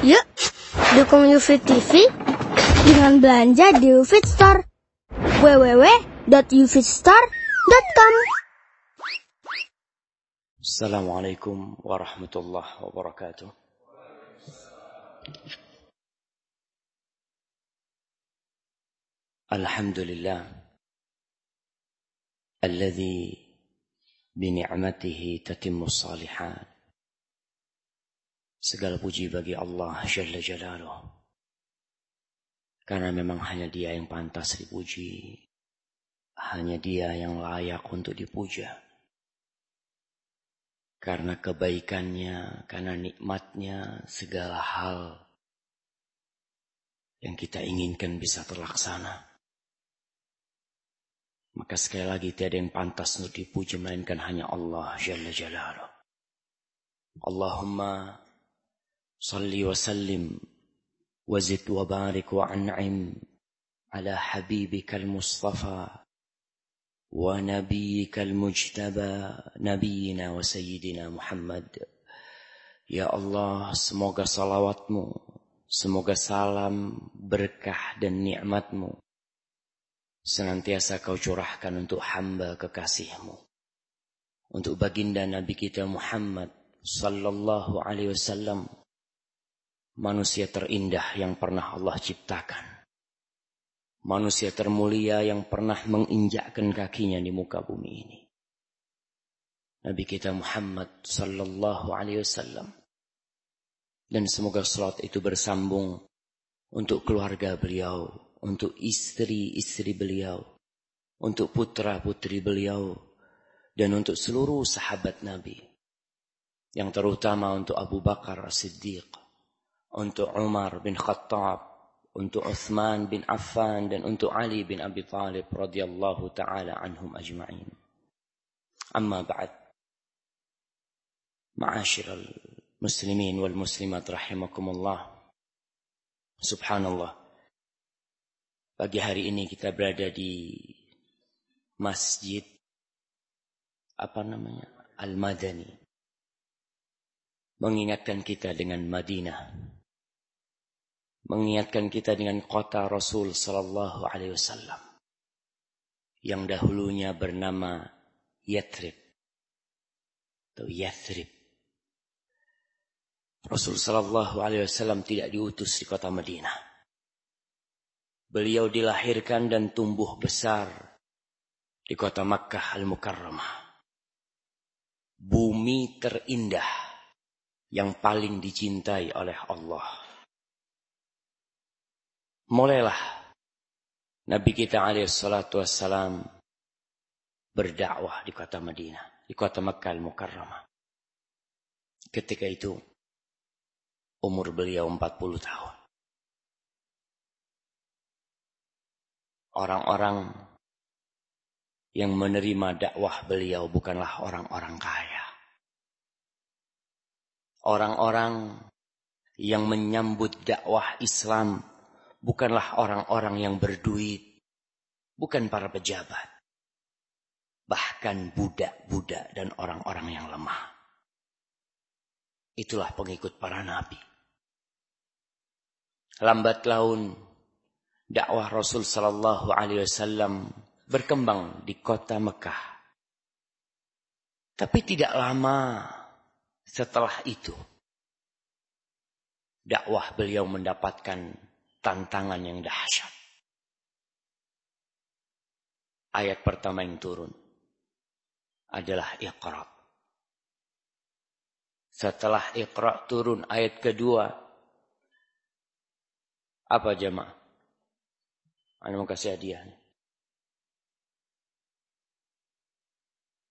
Yuk, dukung UFIT TV dengan belanja di UFIT Store. www.ufitstore.com Assalamualaikum warahmatullahi wabarakatuh. Alhamdulillah. Alladhi bini'matihi tatimmu salihat. Segala puji bagi Allah Jalla Jalaluh. Karena memang hanya dia yang pantas dipuji. Hanya dia yang layak untuk dipuja. Karena kebaikannya, karena nikmatnya, segala hal yang kita inginkan bisa terlaksana. Maka sekali lagi tiada yang pantas untuk dipuji melainkan hanya Allah Jalla Jalaluh. Allahumma صل وسلم وزد وبارك وانعم على حبيبك المصطفى ونبيك المجتبى نبينا وسيدنا محمد Ya Allah, semoga salawatmu, semoga salam, berkah dan nikmatmu senantiasa kau curahkan untuk hamba kekasihmu. Untuk baginda Nabi kita Muhammad sallallahu alaihi wasallam manusia terindah yang pernah Allah ciptakan. Manusia termulia yang pernah menginjakkan kakinya di muka bumi ini. Nabi kita Muhammad sallallahu alaihi wasallam. Dan semoga salat itu bersambung untuk keluarga beliau, untuk istri-istri beliau, untuk putra-putri beliau, dan untuk seluruh sahabat Nabi. Yang terutama untuk Abu Bakar As-Siddiq, untuk Umar bin Khattab, untuk Uthman bin Affan dan untuk Ali bin Abi Talib radhiyallahu taala anhum ajma'in. Amma ba'd. Ma'asyiral muslimin wal muslimat rahimakumullah. Subhanallah. Pagi hari ini kita berada di masjid apa namanya? Al-Madani. Mengingatkan kita dengan Madinah mengingatkan kita dengan kota Rasul sallallahu alaihi wasallam yang dahulunya bernama Yathrib atau Yathrib. Rasul sallallahu alaihi wasallam tidak diutus di kota Madinah. Beliau dilahirkan dan tumbuh besar di kota Makkah Al-Mukarramah. Bumi terindah yang paling dicintai oleh Allah. Mulailah Nabi kita alaihissalatu wassalam berdakwah di kota Madinah, di kota Makkah al-Mukarramah. Ketika itu umur beliau 40 tahun. Orang-orang yang menerima dakwah beliau bukanlah orang-orang kaya. Orang-orang yang menyambut dakwah Islam bukanlah orang-orang yang berduit, bukan para pejabat, bahkan budak-budak dan orang-orang yang lemah. Itulah pengikut para nabi. Lambat laun dakwah Rasul sallallahu alaihi wasallam berkembang di kota Mekah. Tapi tidak lama setelah itu dakwah beliau mendapatkan tantangan yang dahsyat. Ayat pertama yang turun adalah Iqra. Setelah Iqra turun ayat kedua apa jemaah? Anda mau kasih hadiah.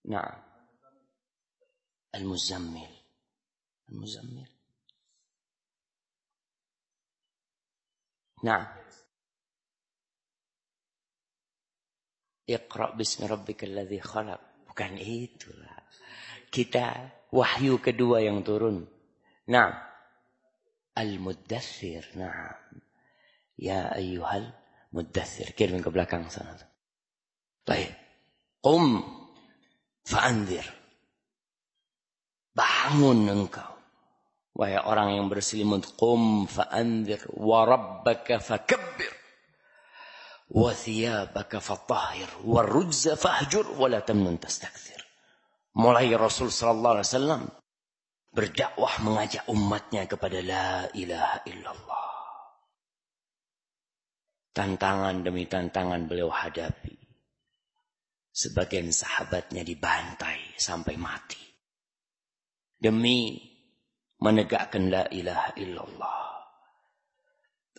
Nah. Al-Muzammil. Al-Muzammil. Nah. Iqra bismi rabbikal ladzi khalaq. Bukan itulah. Kita wahyu kedua yang turun. Nah. Al-Muddathir. Nah. Ya ayyuhal muddathir. Kirim ke belakang sana. Baik. Qum fa'andir. Bangun engkau. Wahai orang yang berselimut, qum fa'anzir wa rabbaka fakabbir wa thiyabaka fatahhir wa rujza fahjur wa la tamnun tastakthir. Mulai Rasul sallallahu alaihi wasallam berdakwah mengajak umatnya kepada la ilaha illallah. Tantangan demi tantangan beliau hadapi. Sebagian sahabatnya dibantai sampai mati. Demi menegakkan la ilaha illallah.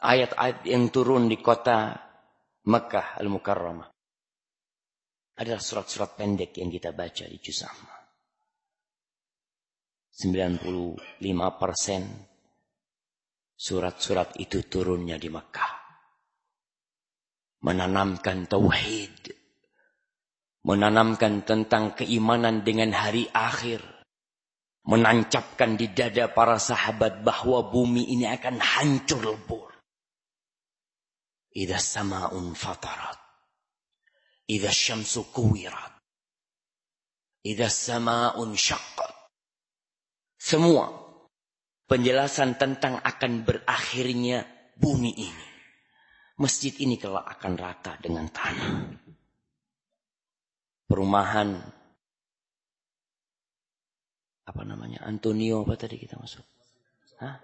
Ayat-ayat yang turun di kota Mekah Al-Mukarramah. Adalah surat-surat pendek yang kita baca di juz 95 persen surat-surat itu turunnya di Mekah. Menanamkan tauhid. Menanamkan tentang keimanan dengan hari akhir menancapkan di dada para sahabat bahwa bumi ini akan hancur lebur. Idza sama'un fatarat. Idza syamsu kuwirat. Idza sama'un syaqqat. Semua penjelasan tentang akan berakhirnya bumi ini. Masjid ini kelak akan rata dengan tanah. Perumahan apa namanya Antonio apa tadi kita masuk Hah?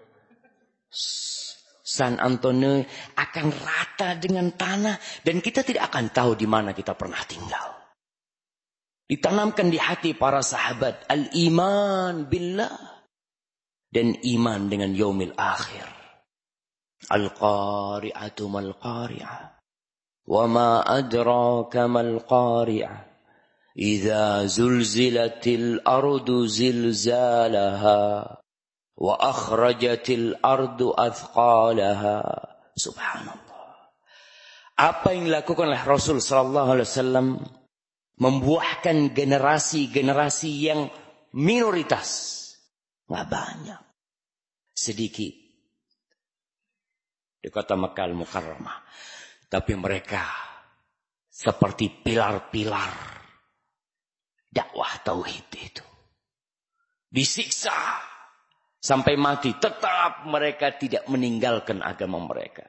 San Antonio akan rata dengan tanah dan kita tidak akan tahu di mana kita pernah tinggal. Ditanamkan di hati para sahabat al-iman billah dan iman dengan yaumil akhir. Al-qari'atu mal qari'ah. Wa ma adraka mal qari'ah. إذا زلزلت الأرض زلزالها وأخرجت الأرض أثقالها Subhanallah. Apa yang dilakukan oleh Rasul Sallallahu Alaihi Wasallam membuahkan generasi-generasi yang minoritas, nggak banyak, sedikit di kota Mekah Al-Mukarramah. Tapi mereka seperti pilar-pilar dakwah tauhid itu. Disiksa sampai mati tetap mereka tidak meninggalkan agama mereka.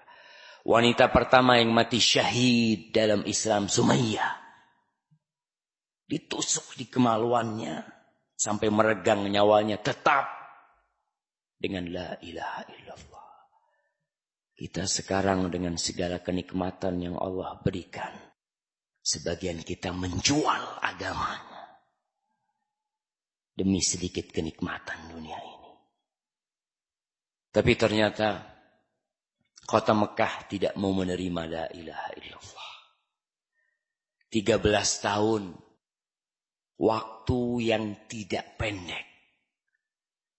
Wanita pertama yang mati syahid dalam Islam Sumayyah. Ditusuk di kemaluannya sampai meregang nyawanya tetap dengan la ilaha illallah. Kita sekarang dengan segala kenikmatan yang Allah berikan. Sebagian kita menjual agamanya demi sedikit kenikmatan dunia ini. Tapi ternyata kota Mekah tidak mau menerima la ilaha illallah. 13 tahun waktu yang tidak pendek.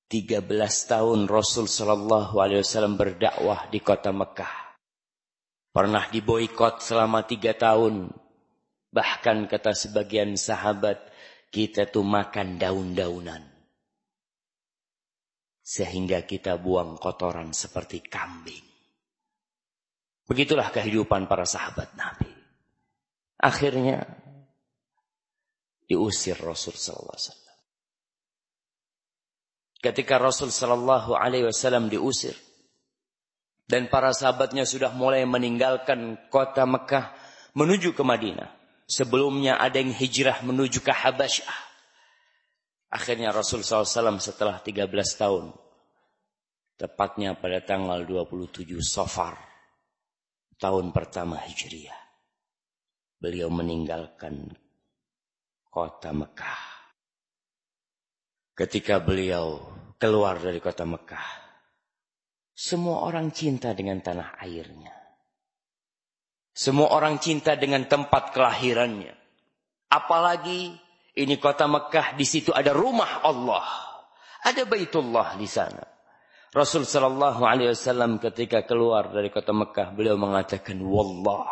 13 tahun Rasul Shallallahu Alaihi Wasallam berdakwah di kota Mekah. Pernah diboikot selama tiga tahun. Bahkan kata sebagian sahabat, kita tuh makan daun-daunan. Sehingga kita buang kotoran seperti kambing. Begitulah kehidupan para sahabat Nabi. Akhirnya diusir Rasul sallallahu alaihi wasallam. Ketika Rasul sallallahu alaihi wasallam diusir dan para sahabatnya sudah mulai meninggalkan kota Mekah menuju ke Madinah. Sebelumnya ada yang hijrah menuju ke Habasyah. Akhirnya Rasul SAW setelah 13 tahun. Tepatnya pada tanggal 27 Safar. Tahun pertama Hijriah. Beliau meninggalkan kota Mekah. Ketika beliau keluar dari kota Mekah. Semua orang cinta dengan tanah airnya. Semua orang cinta dengan tempat kelahirannya. Apalagi ini kota Mekah, di situ ada rumah Allah. Ada Baitullah di sana. Rasul sallallahu alaihi wasallam ketika keluar dari kota Mekah, beliau mengatakan, "Wallah,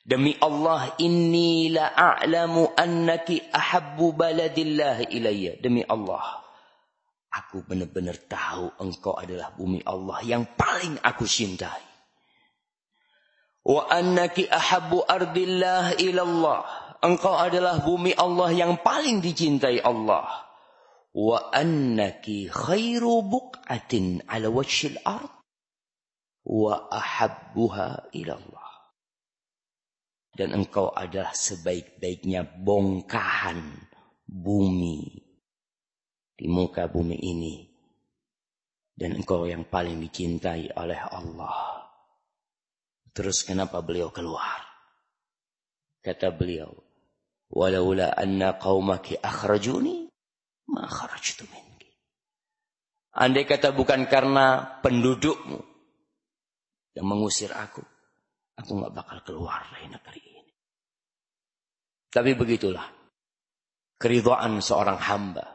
demi Allah, inni la a'lamu annaki ahabbu baladillah ilayya." Demi Allah, aku benar-benar tahu engkau adalah bumi Allah yang paling aku cintai. Wa annaki ahabbu ardillah ilallah. Engkau adalah bumi Allah yang paling dicintai Allah. wa annaki khairu buq'atin ala wajhil ard wa ahabbuha ila Allah. Dan engkau adalah sebaik-baiknya bongkahan bumi di muka bumi ini. Dan engkau yang paling dicintai oleh Allah. Terus kenapa beliau keluar? Kata beliau, Walaula anna qawmaki akhrajuni, ma kharajtu minki. Andai kata bukan karena pendudukmu yang mengusir aku, aku nggak bakal keluar dari negeri ini. Tapi begitulah keridhaan seorang hamba.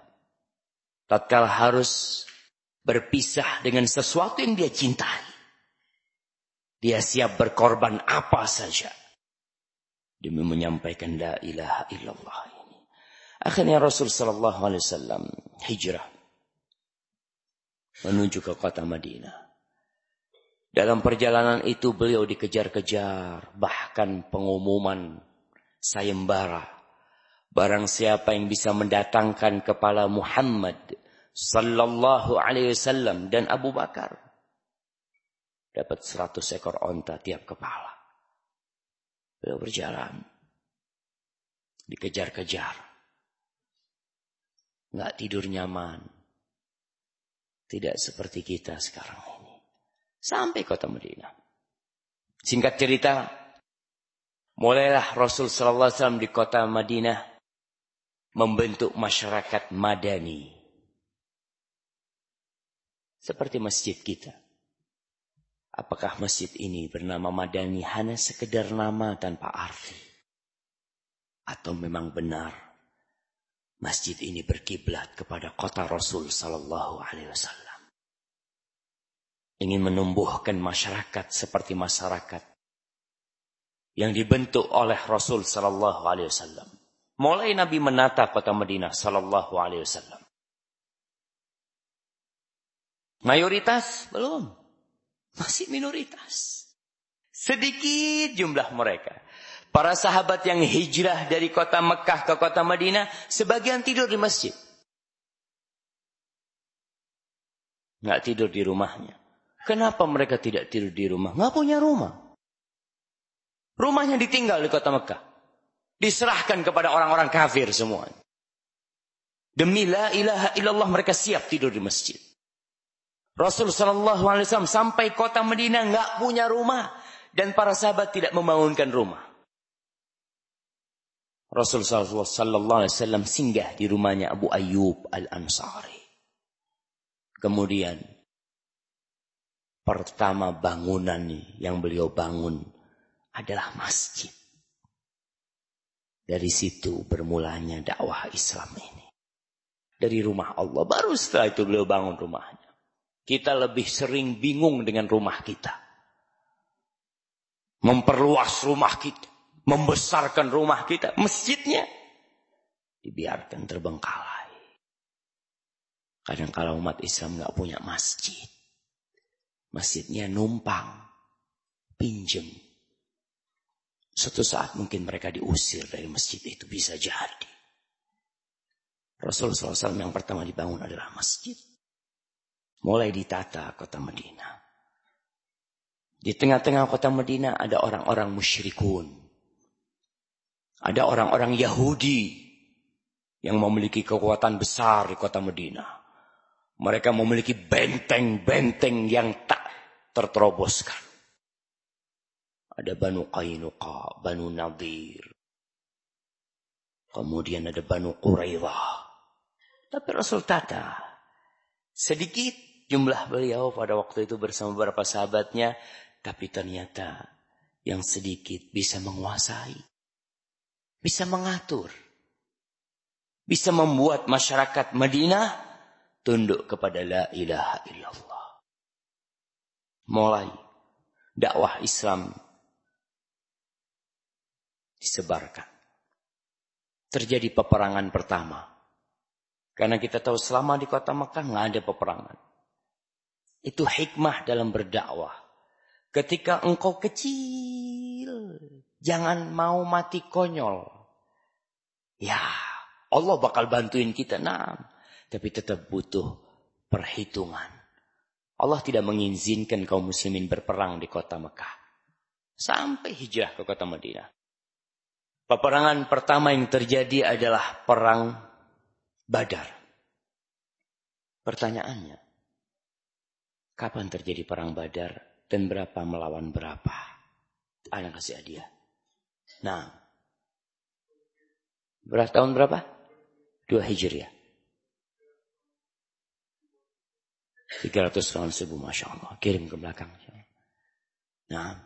Tatkala harus berpisah dengan sesuatu yang dia cintai. Dia siap berkorban apa saja demi menyampaikan la ilaha illallah ini. Akhirnya Rasul sallallahu alaihi wasallam hijrah menuju ke kota Madinah. Dalam perjalanan itu beliau dikejar-kejar, bahkan pengumuman sayembara. Barang siapa yang bisa mendatangkan kepala Muhammad sallallahu alaihi wasallam dan Abu Bakar dapat seratus ekor onta tiap kepala. Beliau berjalan. Dikejar-kejar. Nggak tidur nyaman. Tidak seperti kita sekarang ini. Sampai kota Madinah. Singkat cerita. Mulailah Rasul Sallallahu Alaihi Wasallam di kota Madinah. Membentuk masyarakat madani. Seperti masjid kita. Apakah masjid ini bernama Madani hanya sekedar nama tanpa arti? Atau memang benar masjid ini berkiblat kepada kota Rasul sallallahu alaihi wasallam? Ingin menumbuhkan masyarakat seperti masyarakat yang dibentuk oleh Rasul sallallahu alaihi wasallam. Mulai Nabi menata kota Madinah sallallahu alaihi wasallam. Mayoritas belum. Masih minoritas. Sedikit jumlah mereka. Para sahabat yang hijrah dari kota Mekah ke kota Madinah, sebagian tidur di masjid. Nggak tidur di rumahnya. Kenapa mereka tidak tidur di rumah? Nggak punya rumah. Rumahnya ditinggal di kota Mekah. Diserahkan kepada orang-orang kafir semua. Demi la ilaha illallah mereka siap tidur di masjid. Rasul Shallallahu Alaihi Wasallam sampai kota Medina nggak punya rumah dan para sahabat tidak membangunkan rumah. Rasul Shallallahu Alaihi Wasallam singgah di rumahnya Abu Ayyub Al Ansari. Kemudian pertama bangunan yang beliau bangun adalah masjid. Dari situ bermulanya dakwah Islam ini. Dari rumah Allah. Baru setelah itu beliau bangun rumahnya. Kita lebih sering bingung dengan rumah kita. Memperluas rumah kita. Membesarkan rumah kita. Masjidnya. Dibiarkan terbengkalai. Kadang kalau umat Islam nggak punya masjid. Masjidnya numpang. Pinjem. Suatu saat mungkin mereka diusir dari masjid itu bisa jadi. Rasulullah SAW yang pertama dibangun adalah masjid. Mulai ditata kota Madinah. Di tengah-tengah kota Madinah ada orang-orang musyrikun. Ada orang-orang Yahudi yang memiliki kekuatan besar di kota Madinah. Mereka memiliki benteng-benteng yang tak terteroboskan. Ada Banu Qainuqa, Banu Nadir. Kemudian ada Banu Quraidah. Tapi Rasul tata. Sedikit jumlah beliau pada waktu itu bersama beberapa sahabatnya. Tapi ternyata yang sedikit bisa menguasai. Bisa mengatur. Bisa membuat masyarakat Madinah tunduk kepada la ilaha illallah. Mulai dakwah Islam disebarkan. Terjadi peperangan pertama. Karena kita tahu selama di kota Mekah nggak ada peperangan. Itu hikmah dalam berdakwah. Ketika engkau kecil, jangan mau mati konyol. Ya, Allah bakal bantuin kita. Nah, Tapi tetap butuh perhitungan. Allah tidak mengizinkan kaum muslimin berperang di kota Mekah. Sampai hijrah ke kota Madinah. Peperangan pertama yang terjadi adalah perang Badar. Pertanyaannya, kapan terjadi perang Badar dan berapa melawan berapa? Anak kasih hadiah. Nah, berapa tahun berapa? Dua Hijriah. 300 lawan 1000 Masya Allah. Kirim ke belakang. Nah.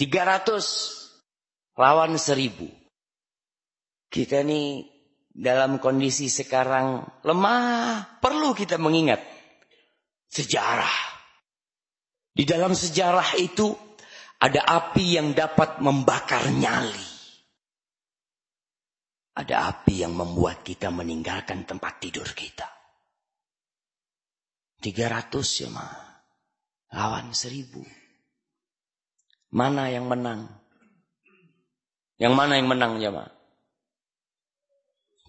300 lawan 1000. Kita ini dalam kondisi sekarang lemah. Perlu kita mengingat sejarah. Di dalam sejarah itu ada api yang dapat membakar nyali. Ada api yang membuat kita meninggalkan tempat tidur kita. 300 ya mah. Lawan 1000. Mana yang menang? Yang mana yang menang ya mah?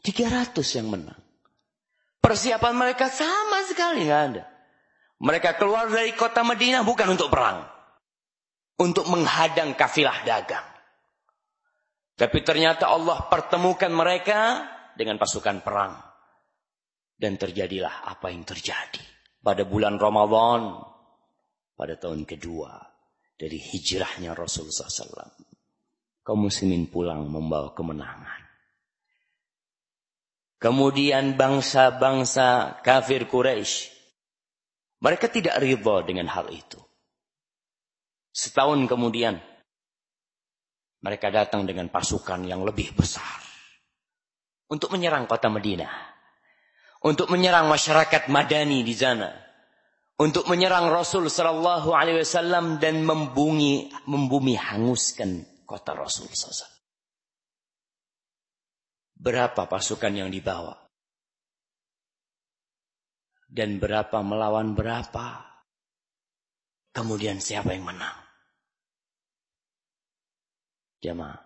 300 yang menang. Persiapan mereka sama sekali nggak ada. Mereka keluar dari kota Madinah bukan untuk perang. Untuk menghadang kafilah dagang. Tapi ternyata Allah pertemukan mereka dengan pasukan perang. Dan terjadilah apa yang terjadi pada bulan Ramadan pada tahun kedua dari hijrahnya Rasulullah SAW. Kaum muslimin pulang membawa kemenangan. Kemudian bangsa-bangsa kafir Quraisy mereka tidak ridha dengan hal itu. Setahun kemudian mereka datang dengan pasukan yang lebih besar untuk menyerang kota Madinah untuk menyerang masyarakat Madani di sana, untuk menyerang Rasul Sallallahu Alaihi Wasallam dan membumi membumi hanguskan kota Rasul SAW. Berapa pasukan yang dibawa? Dan berapa melawan berapa? Kemudian siapa yang menang? Jamaah.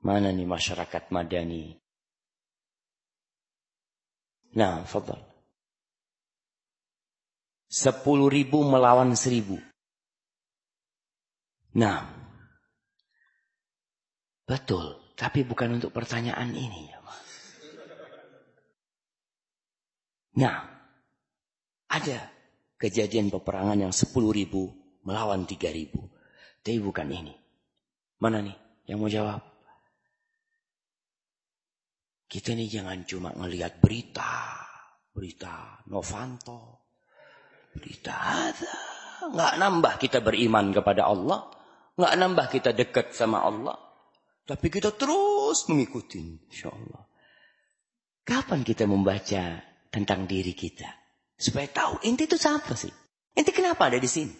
Mana nih masyarakat Madani Nah, fadal. Sepuluh ribu melawan seribu. Nah, betul. Tapi bukan untuk pertanyaan ini. ya Nah, ada kejadian peperangan yang sepuluh ribu melawan tiga ribu. Tapi bukan ini. Mana nih yang mau jawab? Kita ini jangan cuma ngelihat berita, berita Novanto, berita ada, nggak nambah kita beriman kepada Allah, nggak nambah kita dekat sama Allah, tapi kita terus mengikuti, insya Allah. Kapan kita membaca tentang diri kita supaya tahu inti itu siapa sih? Inti kenapa ada di sini?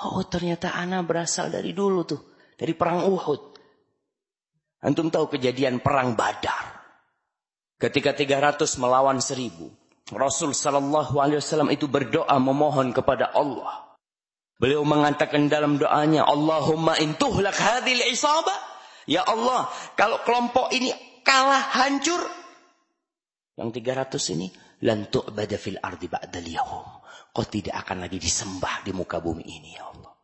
Oh ternyata anak berasal dari dulu tuh, dari perang Uhud. Antum tahu kejadian perang Badar. Ketika 300 melawan 1000, Rasul sallallahu alaihi wasallam itu berdoa memohon kepada Allah. Beliau mengatakan dalam doanya, Allahumma intuhlak hadhil isabah. Ya Allah, kalau kelompok ini kalah hancur, yang 300 ini lan tu'bada fil ardi ba'dal. Kau tidak akan lagi disembah di muka bumi ini ya Allah.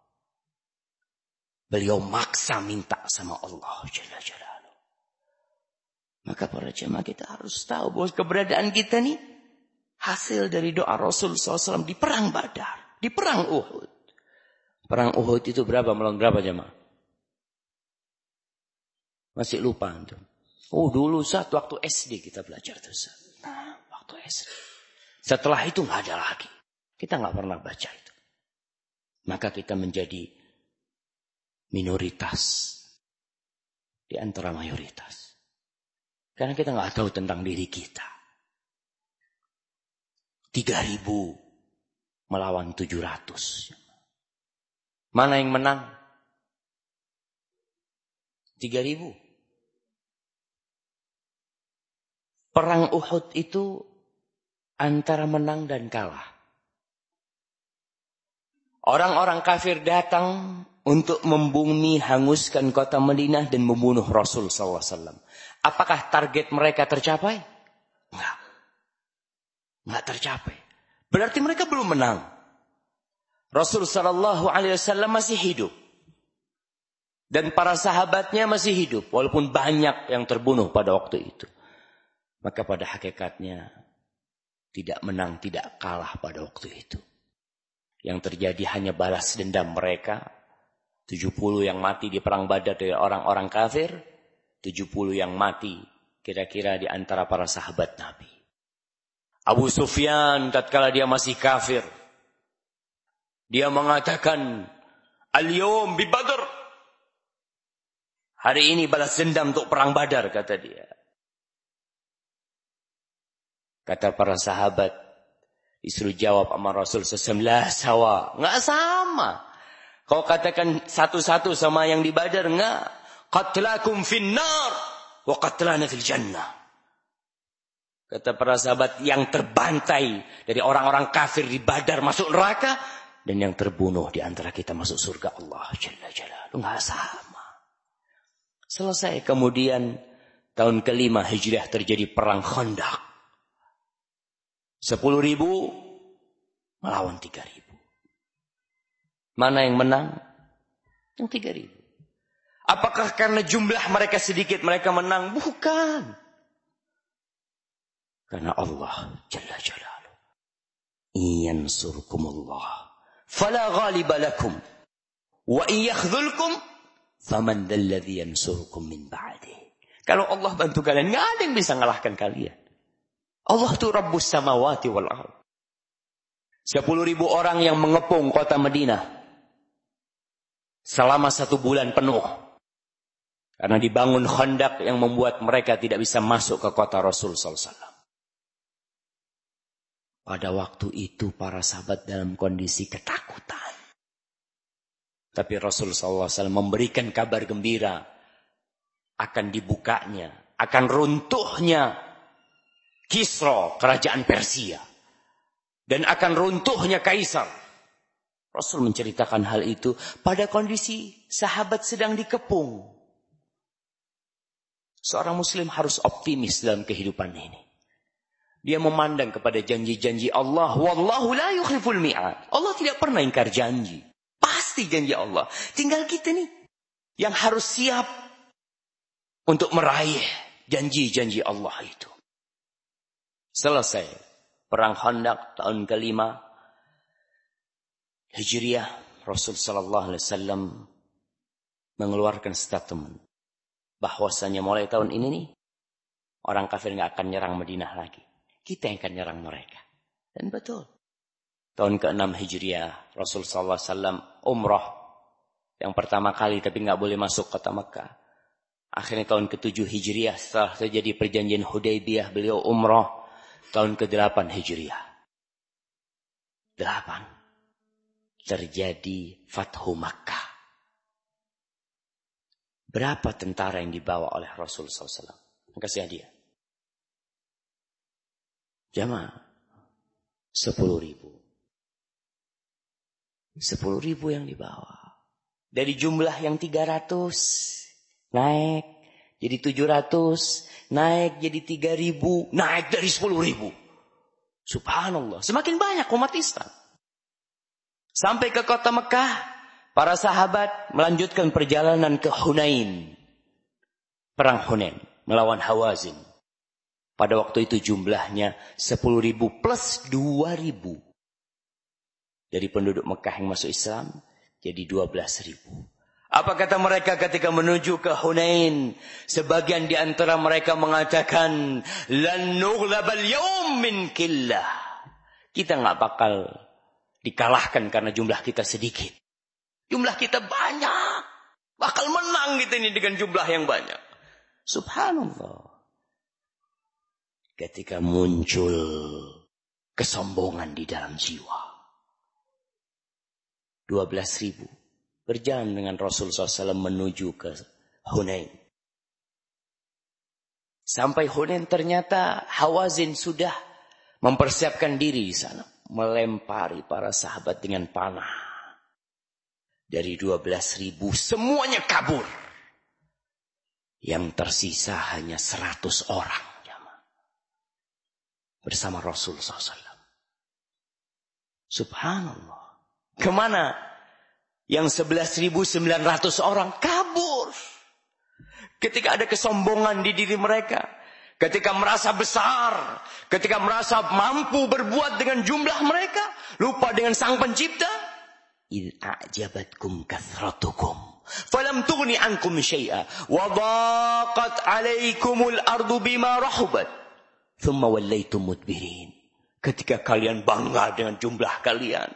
Beliau maksa minta sama Allah jalla jalla. Maka para jemaah kita harus tahu bahwa keberadaan kita nih hasil dari doa Rasul SAW di perang Badar, di perang Uhud. Perang Uhud itu berapa melawan berapa jemaah? Masih lupa antum. Oh dulu saat waktu SD kita belajar terus. Waktu SD. Setelah itu nggak ada lagi. Kita nggak pernah baca itu. Maka kita menjadi minoritas di antara mayoritas. Karena kita nggak tahu tentang diri kita. 3000 melawan 700. Mana yang menang? 3000. Perang Uhud itu antara menang dan kalah. Orang-orang kafir datang untuk membumi hanguskan kota Madinah dan membunuh Rasul SAW. Apakah target mereka tercapai? Enggak. Enggak tercapai. Berarti mereka belum menang. Rasul Wasallam masih hidup dan para sahabatnya masih hidup walaupun banyak yang terbunuh pada waktu itu. Maka pada hakikatnya tidak menang, tidak kalah pada waktu itu. Yang terjadi hanya balas dendam mereka. 70 yang mati di perang badar dari orang-orang kafir. 70 yang mati kira-kira di antara para sahabat Nabi. Abu Sufyan tatkala dia masih kafir. Dia mengatakan, Al-yawm bi badr. Hari ini balas dendam untuk perang badar, kata dia. Kata para sahabat, disuruh jawab sama Rasul sesembilan sawa. Nggak sama. Kau katakan satu-satu sama yang di Badar, nggak. Qatlakum finnar, wa qatlana fil jannah. Kata para sahabat yang terbantai dari orang-orang kafir di Badar masuk neraka dan yang terbunuh di antara kita masuk surga Allah Jalla Jalla. Enggak sama. Selesai kemudian tahun kelima Hijriah terjadi perang Khandaq. Sepuluh ribu melawan tiga ribu. Mana yang menang? Yang tiga ribu. Apakah karena jumlah mereka sedikit mereka menang? Bukan. Karena Allah Jalla Jalaluh. Iyansurkumullah. Fala ghaliba lakum. Wa iyakhzulkum. Faman dalladhi yansurkum min ba'dih. Kalau Allah bantu kalian, nggak ada yang bisa ngalahkan kalian. Allah itu Rabbus samawati wal ard. Sepuluh ribu orang yang mengepung kota Madinah. Selama satu bulan penuh. Karena dibangun khandak yang membuat mereka tidak bisa masuk ke kota Rasul SAW. Pada waktu itu para sahabat dalam kondisi ketakutan. Tapi Rasul SAW memberikan kabar gembira. Akan dibukanya. Akan runtuhnya Kisro, kerajaan Persia. Dan akan runtuhnya kaisar. Rasul menceritakan hal itu pada kondisi sahabat sedang dikepung. Seorang muslim harus optimis dalam kehidupan ini. Dia memandang kepada janji-janji Allah. Wallahu la yukhliful mi'ad. Allah tidak pernah ingkar janji. Pasti janji Allah. Tinggal kita nih. Yang harus siap untuk meraih janji-janji Allah itu. Selesai. Perang Khandaq tahun kelima. Hijriah. Rasul Sallallahu Alaihi Wasallam mengeluarkan statement. Bahwasanya mulai tahun ini nih. Orang kafir nggak akan nyerang Madinah lagi. Kita yang akan nyerang mereka. Dan betul. Tahun ke-6 Hijriah. Rasul Sallallahu Alaihi Wasallam umrah. Yang pertama kali tapi nggak boleh masuk kota Mekah. Akhirnya tahun ke-7 Hijriah setelah terjadi perjanjian Hudaybiyah beliau umrah tahun ke-8 Hijriah. 8. Terjadi Fathu Makkah. Berapa tentara yang dibawa oleh Rasul SAW? Kasih hadiah. Jamaah. 10 ribu. 10 ribu yang dibawa. Dari jumlah yang 300. Naik. Jadi 700 naik jadi tiga ribu, naik dari sepuluh ribu. Subhanallah, semakin banyak umat Islam. Sampai ke kota Mekah, para sahabat melanjutkan perjalanan ke Hunain. Perang Hunain melawan Hawazin. Pada waktu itu jumlahnya sepuluh ribu plus dua ribu. Dari penduduk Mekah yang masuk Islam jadi dua belas ribu. Apa kata mereka ketika menuju ke Hunain? Sebagian di antara mereka mengatakan, "Lan yawm min killah." Kita nggak bakal dikalahkan karena jumlah kita sedikit. Jumlah kita banyak. Bakal menang kita ini dengan jumlah yang banyak. Subhanallah. Ketika muncul kesombongan di dalam jiwa. 12 ribu berjalan dengan Rasul SAW menuju ke Hunain. Sampai Hunain ternyata Hawazin sudah mempersiapkan diri di sana. Melempari para sahabat dengan panah. Dari 12 ribu semuanya kabur. Yang tersisa hanya 100 orang. Bersama Rasul SAW. Subhanallah. Ke mana? Yang 11.900 orang kabur. Ketika ada kesombongan di diri mereka. Ketika merasa besar. Ketika merasa mampu berbuat dengan jumlah mereka. Lupa dengan sang pencipta. إذ أعجبتكم كثرتكم فلم تغن عنكم شيئا وضاقت عليكم الأرض بما رحبت ثم وليتم مدبرين ketika kalian bangga dengan jumlah kalian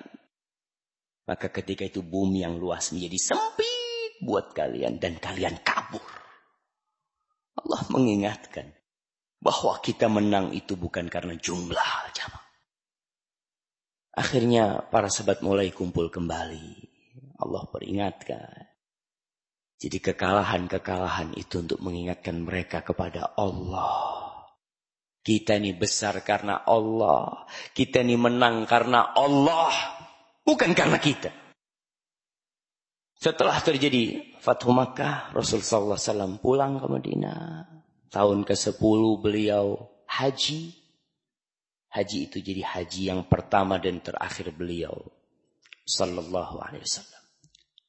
maka ketika itu bumi yang luas menjadi sempit buat kalian dan kalian kabur Allah mengingatkan bahwa kita menang itu bukan karena jumlah jamaah Akhirnya para sahabat mulai kumpul kembali. Allah peringatkan. Jadi kekalahan-kekalahan itu untuk mengingatkan mereka kepada Allah. Kita ini besar karena Allah. Kita ini menang karena Allah. Bukan karena kita. Setelah terjadi Fathu Makkah, Rasulullah SAW pulang ke Madinah. Tahun ke-10 beliau haji. Haji itu jadi haji yang pertama dan terakhir beliau. Sallallahu alaihi wasallam.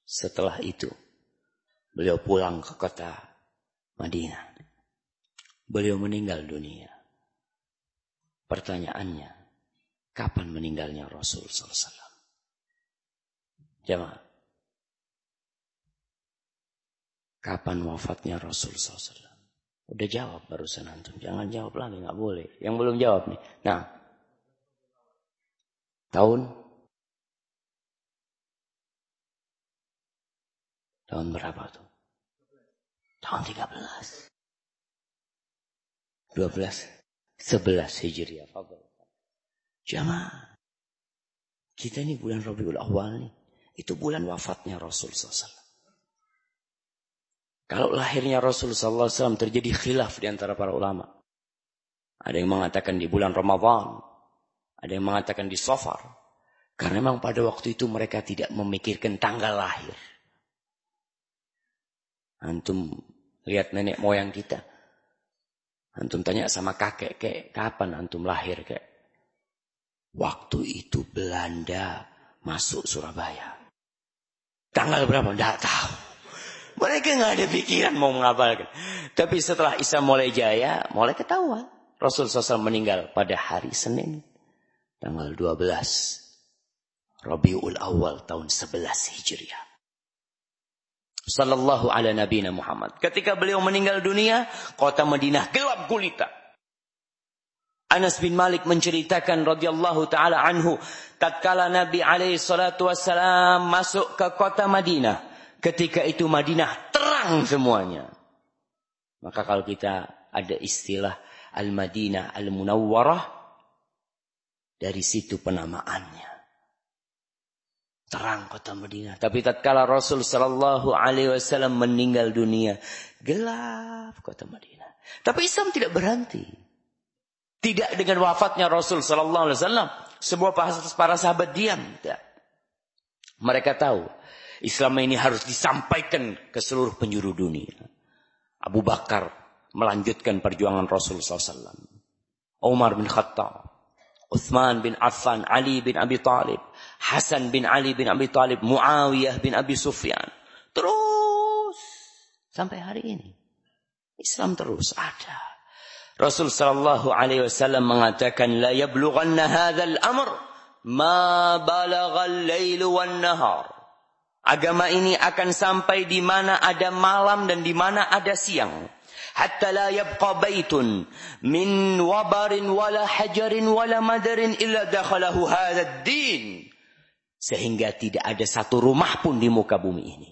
Setelah itu, beliau pulang ke kota Madinah. Beliau meninggal dunia. Pertanyaannya, kapan meninggalnya Rasul SAW? Jemaah. Kapan wafatnya Rasul SAW? Udah jawab barusan antum. Jangan jawab lagi, nggak boleh. Yang belum jawab nih. Nah, tahun tahun berapa tuh? Tahun 13. 12 11 Hijriah. Jamaah. Kita ini bulan Rabiul Awal nih. Itu bulan wafatnya Rasul SAW. Kalau lahirnya Rasulullah SAW terjadi khilaf di antara para ulama. Ada yang mengatakan di bulan Ramadhan. Ada yang mengatakan di Safar. Karena memang pada waktu itu mereka tidak memikirkan tanggal lahir. Antum lihat nenek moyang kita. Antum tanya sama kakek, kek, kapan antum lahir, kek? Waktu itu Belanda masuk Surabaya. Tanggal berapa? Tidak tahu. Mereka nggak ada pikiran mau mengapalkan. Tapi setelah Isa mulai jaya, mulai ketahuan. Rasul SAW meninggal pada hari Senin. Tanggal 12. Rabiul Awal tahun 11 Hijriah. Sallallahu ala Nabi Muhammad. Ketika beliau meninggal dunia, kota Madinah gelap gulita. Anas bin Malik menceritakan radhiyallahu taala anhu tatkala Nabi alaihi salatu wasalam masuk ke kota Madinah Ketika itu Madinah terang semuanya. Maka kalau kita ada istilah Al-Madinah Al-Munawwarah, dari situ penamaannya. Terang kota Madinah. Tapi tatkala Rasul Shallallahu Alaihi Wasallam meninggal dunia, gelap kota Madinah. Tapi Islam tidak berhenti. Tidak dengan wafatnya Rasul Shallallahu Alaihi Wasallam, sebuah para sahabat diam. Tidak. Mereka tahu Islam ini harus disampaikan ke seluruh penjuru dunia. Abu Bakar melanjutkan perjuangan Rasulullah SAW. Umar bin Khattab, Uthman bin Affan, Ali bin Abi Talib, Hasan bin Ali bin Abi Talib, Muawiyah bin Abi Sufyan. Terus sampai hari ini. Islam terus ada. Rasul sallallahu alaihi wasallam mengatakan la yablughanna hadzal amr ma balagha al-lail wan nahar Agama ini akan sampai di mana ada malam dan di mana ada siang. Hatta la yabqa baitun min wabarin wala hajarin wala madarin illa dakhalahu hadzal din. Sehingga tidak ada satu rumah pun di muka bumi ini.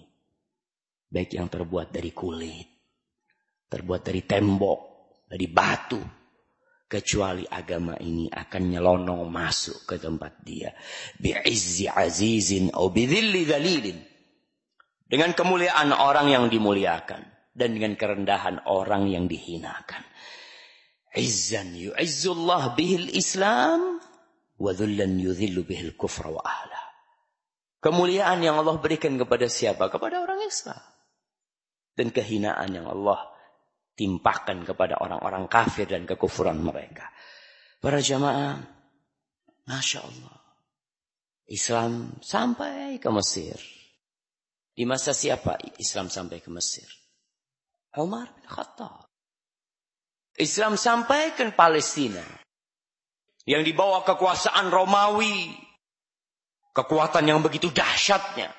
Baik yang terbuat dari kulit, terbuat dari tembok, dari batu, kecuali agama ini akan nyelonong masuk ke tempat dia. Bi'izzi azizin bidzilli dzalilin dengan kemuliaan orang yang dimuliakan. Dan dengan kerendahan orang yang dihinakan. Izzan yu'izzullah bihil islam. Wa dhullan yudhillu bihil kufra wa ahla. Kemuliaan yang Allah berikan kepada siapa? Kepada orang Islam. Dan kehinaan yang Allah timpakan kepada orang-orang kafir dan kekufuran mereka. Para jamaah, Masya Allah. Islam sampai ke Mesir. Di masa siapa Islam sampai ke Mesir? Umar bin Khattab. Islam sampai ke Palestina. Yang dibawa kekuasaan Romawi Kekuatan yang begitu dahsyatnya.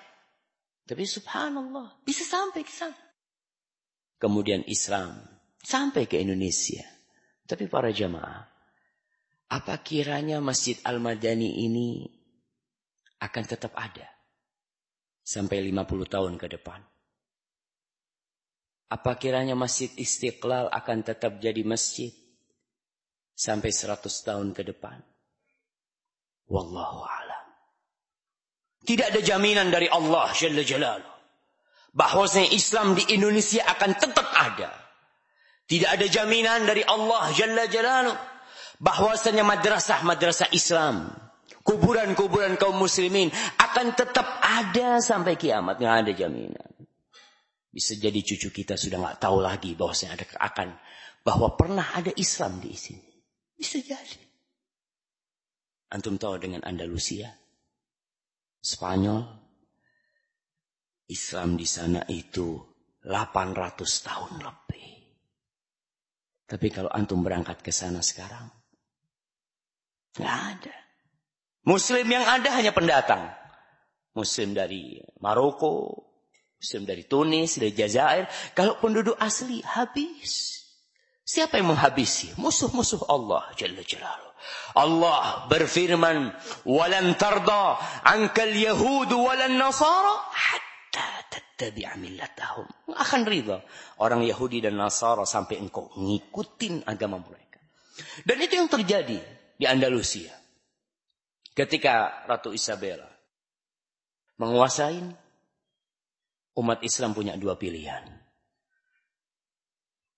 Tapi subhanallah, bisa sampai ke sana. Kemudian Islam sampai ke Indonesia. Tapi para jamaah, apa kiranya Masjid Al-Madani ini akan tetap ada sampai 50 tahun ke depan? Apa kiranya Masjid Istiqlal akan tetap jadi masjid sampai 100 tahun ke depan? Wallahu a'lam. Tidak ada jaminan dari Allah Jalla Jalal. Bahwasanya Islam di Indonesia akan tetap ada. Tidak ada jaminan dari Allah Jalla Jalal. Bahwasanya madrasah-madrasah Islam. Kuburan-kuburan kaum muslimin akan tetap ada sampai kiamat. Nggak ada jaminan. Bisa jadi cucu kita sudah nggak tahu lagi bahwasanya ada akan bahwa pernah ada Islam di sini. Bisa jadi. Antum tahu dengan Andalusia? Spanyol, Islam di sana itu 800 tahun lebih. Tapi kalau antum berangkat ke sana sekarang, nggak ada. Muslim yang ada hanya pendatang. Muslim dari Maroko, Muslim dari Tunis, dari Jazair. Kalau penduduk asli habis. Siapa yang menghabisi? Musuh-musuh Allah Jalla Jalaluh. Allah berfirman, "Walan tarda ankal yahudu walan nasara hatta tattabi'a millatahum." Akan ridha orang Yahudi dan Nasara sampai engkau ngikutin agama mereka. Dan itu yang terjadi di Andalusia. Ketika Ratu Isabella menguasai umat Islam punya dua pilihan.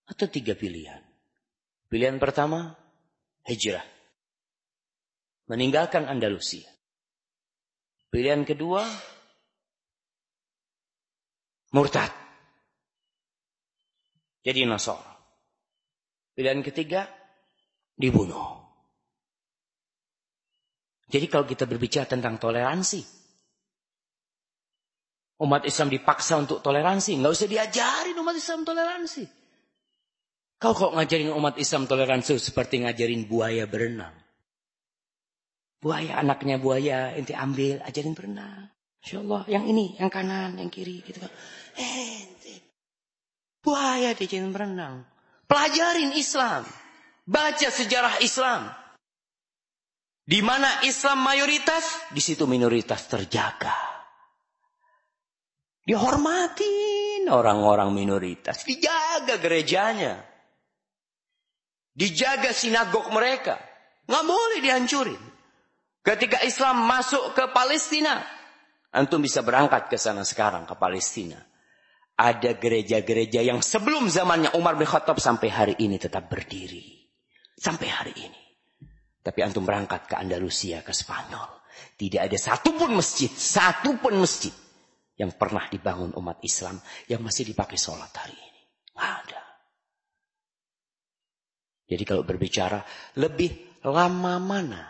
Atau tiga pilihan. Pilihan pertama, hijrah meninggalkan Andalusia. Pilihan kedua, murtad. Jadi Nasara. Pilihan ketiga, dibunuh. Jadi kalau kita berbicara tentang toleransi, umat Islam dipaksa untuk toleransi, nggak usah diajarin umat Islam toleransi. Kau kok ngajarin umat Islam toleransi seperti ngajarin buaya berenang. Buaya anaknya buaya, ente ambil, ajarin berenang. Insya Allah, yang ini, yang kanan, yang kiri, gitu kan. Ente. Buaya diajarin berenang. Pelajarin Islam. Baca sejarah Islam. Di mana Islam mayoritas, di situ minoritas terjaga. Dihormatin orang-orang minoritas. Dijaga gerejanya. Dijaga sinagog mereka. Nggak boleh dihancurin. Ketika Islam masuk ke Palestina, antum bisa berangkat ke sana sekarang ke Palestina. Ada gereja-gereja yang sebelum zamannya Umar bin Khattab sampai hari ini tetap berdiri. Sampai hari ini. Tapi antum berangkat ke Andalusia, ke Spanyol. Tidak ada satupun masjid, satupun masjid yang pernah dibangun umat Islam yang masih dipakai sholat hari ini. Nggak ada. Jadi kalau berbicara lebih lama mana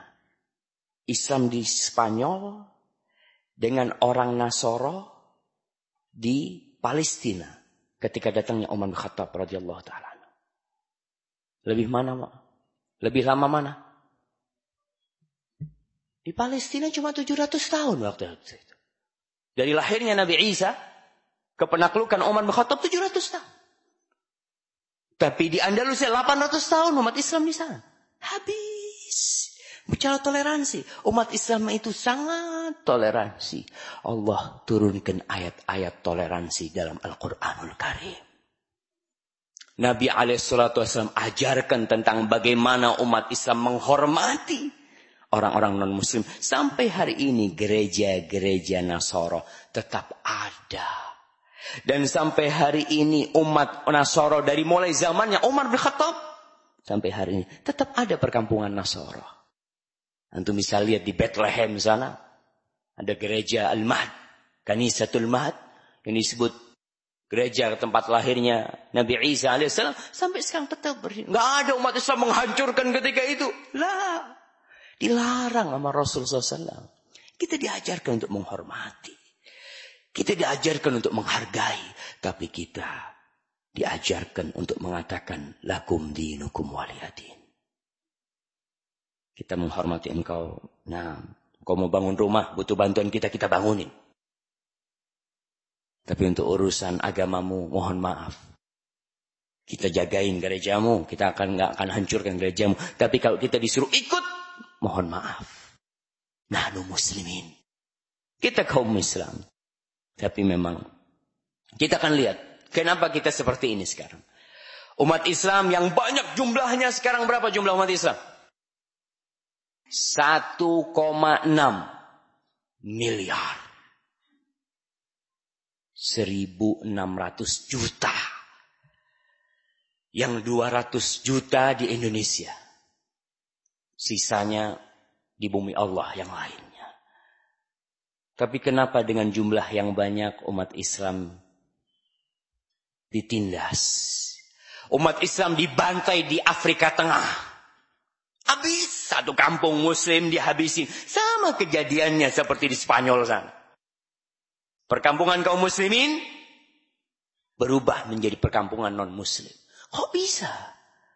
Islam di Spanyol dengan orang Nasoro di Palestina ketika datangnya Umar bin Khattab radhiyallahu taala. Lebih mana, Mak? Lebih lama mana? Di Palestina cuma 700 tahun waktu itu. Dari lahirnya Nabi Isa ke penaklukan Umar bin Khattab 700 tahun. Tapi di Andalusia 800 tahun umat Islam di sana. Habis. Bicara toleransi. Umat Islam itu sangat toleransi. Allah turunkan ayat-ayat toleransi dalam Al-Quranul Karim. Nabi SAW ajarkan tentang bagaimana umat Islam menghormati orang-orang non-muslim. Sampai hari ini gereja-gereja Nasoro tetap ada. Dan sampai hari ini umat Nasoro dari mulai zamannya Umar bin Khattab. Sampai hari ini tetap ada perkampungan Nasoro. Antum bisa lihat di Bethlehem sana. Ada gereja Al-Mahd, Kanisatul Mahd, yang disebut gereja tempat lahirnya Nabi Isa alaihissalam sampai sekarang tetap berdiri. Nggak ada umat Islam menghancurkan ketika itu. Lah, dilarang sama Rasul SAW. Kita diajarkan untuk menghormati. Kita diajarkan untuk menghargai. Tapi kita diajarkan untuk mengatakan lakum dinukum waliyadin. Kita menghormati engkau. Nah, engkau mau bangun rumah, butuh bantuan kita, kita bangunin. Tapi untuk urusan agamamu, mohon maaf. Kita jagain gerejamu, kita akan nggak akan hancurkan gerejamu. Tapi kalau kita disuruh ikut, mohon maaf. Nahnu muslimin. Kita kaum Islam. Tapi memang kita akan lihat kenapa kita seperti ini sekarang. Umat Islam yang banyak jumlahnya sekarang berapa jumlah umat Islam? 1,6 miliar. 1600 juta. Yang 200 juta di Indonesia. Sisanya di bumi Allah yang lainnya. Tapi kenapa dengan jumlah yang banyak umat Islam ditindas? Umat Islam dibantai di Afrika Tengah. Habis satu kampung muslim dihabisin. Sama kejadiannya seperti di Spanyol sana. Perkampungan kaum muslimin berubah menjadi perkampungan non muslim. Kok bisa?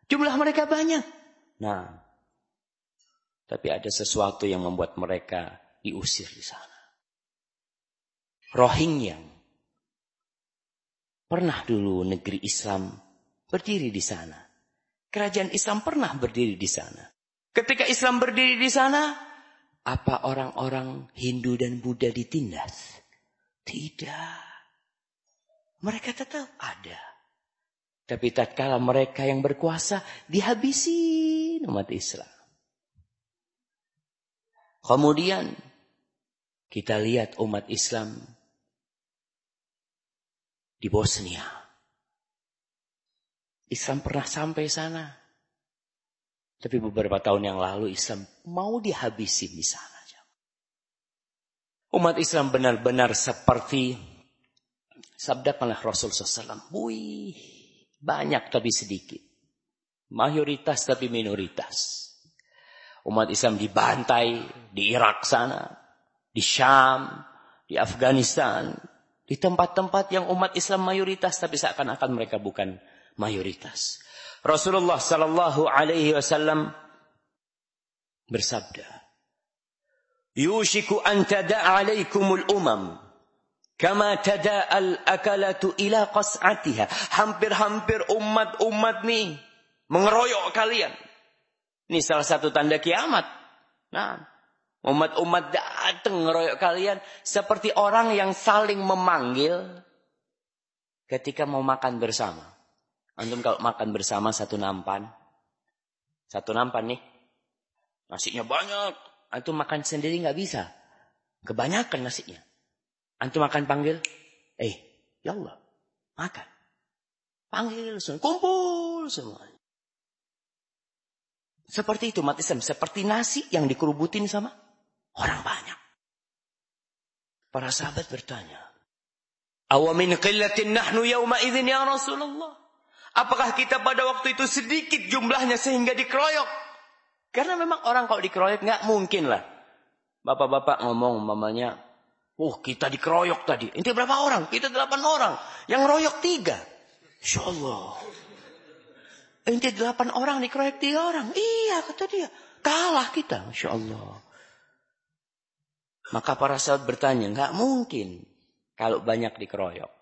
Jumlah mereka banyak. Nah, tapi ada sesuatu yang membuat mereka diusir di sana. Rohingya pernah dulu negeri Islam berdiri di sana. Kerajaan Islam pernah berdiri di sana. Ketika Islam berdiri di sana, apa orang-orang Hindu dan Buddha ditindas? Tidak. Mereka tetap ada. Tapi tatkala mereka yang berkuasa dihabisi umat Islam. Kemudian kita lihat umat Islam di Bosnia. Islam pernah sampai sana. Tapi beberapa tahun yang lalu Islam mau dihabisi di sana. Umat Islam benar-benar seperti sabda oleh Rasul SAW. Wih, banyak tapi sedikit. Mayoritas tapi minoritas. Umat Islam dibantai di Irak sana, di Syam, di Afghanistan, di tempat-tempat yang umat Islam mayoritas tapi seakan-akan mereka bukan mayoritas. Rasulullah sallallahu alaihi wasallam bersabda, yushiku an tada'a alaikumul umam kama tada'al akalatu ila qas'atiha. Hampir-hampir umat-umat nih mengeroyok kalian. Ini salah satu tanda kiamat. Nah umat-umat datang mengeroyok kalian seperti orang yang saling memanggil ketika mau makan bersama antum kalau makan bersama satu nampan satu nampan nih nasinya banyak Antum makan sendiri nggak bisa. Kebanyakan nasinya. Antum makan panggil. Eh, ya Allah. Makan. Panggil semua. Kumpul semua. Seperti itu mati Islam. Seperti nasi yang dikerubutin sama orang banyak. Para sahabat bertanya. Awamin qillatin nahnu yawma idhin ya Rasulullah. Apakah kita pada waktu itu sedikit jumlahnya sehingga dikeroyok? Karena memang orang kalau dikeroyok nggak mungkin lah. Bapak-bapak ngomong mamanya, oh kita dikeroyok tadi. Ini berapa orang? Kita delapan orang. Yang royok tiga. Insya Allah. Inti delapan orang dikeroyok tiga orang. Iya kata dia. Kalah kita. Insya Allah. Maka para sahabat bertanya, nggak mungkin kalau banyak dikeroyok.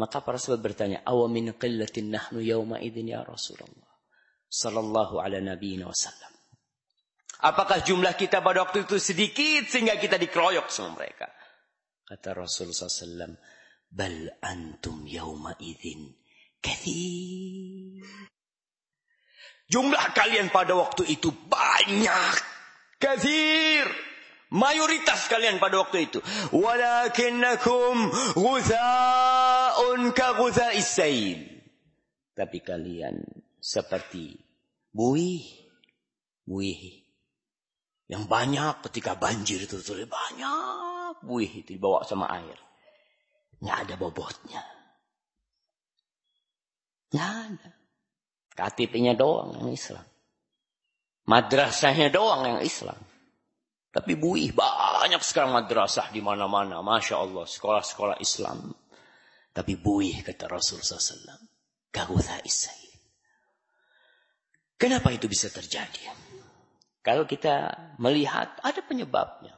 Maka para sahabat bertanya, awamin qillatin nahnu yawma idin ya Rasulullah. Sallallahu ala nabiyina wasallam. Apakah jumlah kita pada waktu itu sedikit sehingga kita dikeroyok sama mereka? Kata Rasulullah SAW, Bal antum yauma idin. Jumlah kalian pada waktu itu banyak. Kathir. Mayoritas kalian pada waktu itu. Walakinnakum guza'un ka guza'is sail. Tapi kalian seperti buih. Buih yang banyak ketika banjir itu terus banyak. buih itu dibawa sama air. Nggak ada bobotnya. Nggak ada. KTP-nya doang yang Islam. Madrasahnya doang yang Islam. Tapi buih banyak sekarang madrasah di mana-mana. Masya Allah sekolah-sekolah Islam. Tapi buih kata Rasul SAW. Gagutha isai. Kenapa itu bisa terjadi? Kalau kita melihat ada penyebabnya.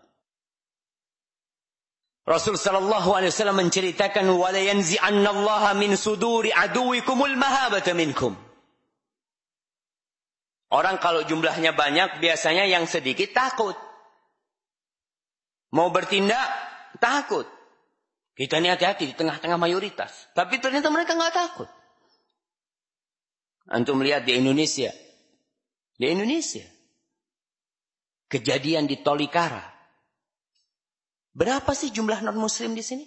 Rasul sallallahu alaihi wasallam menceritakan wala yanzi'anna Allah min suduri aduwikumul mahabata minkum. Orang kalau jumlahnya banyak biasanya yang sedikit takut. Mau bertindak takut. Kita ini hati-hati di tengah-tengah mayoritas. Tapi ternyata mereka nggak takut. Antum lihat di Indonesia. Di Indonesia. Kejadian di Tolikara. Berapa sih jumlah non-muslim di sini?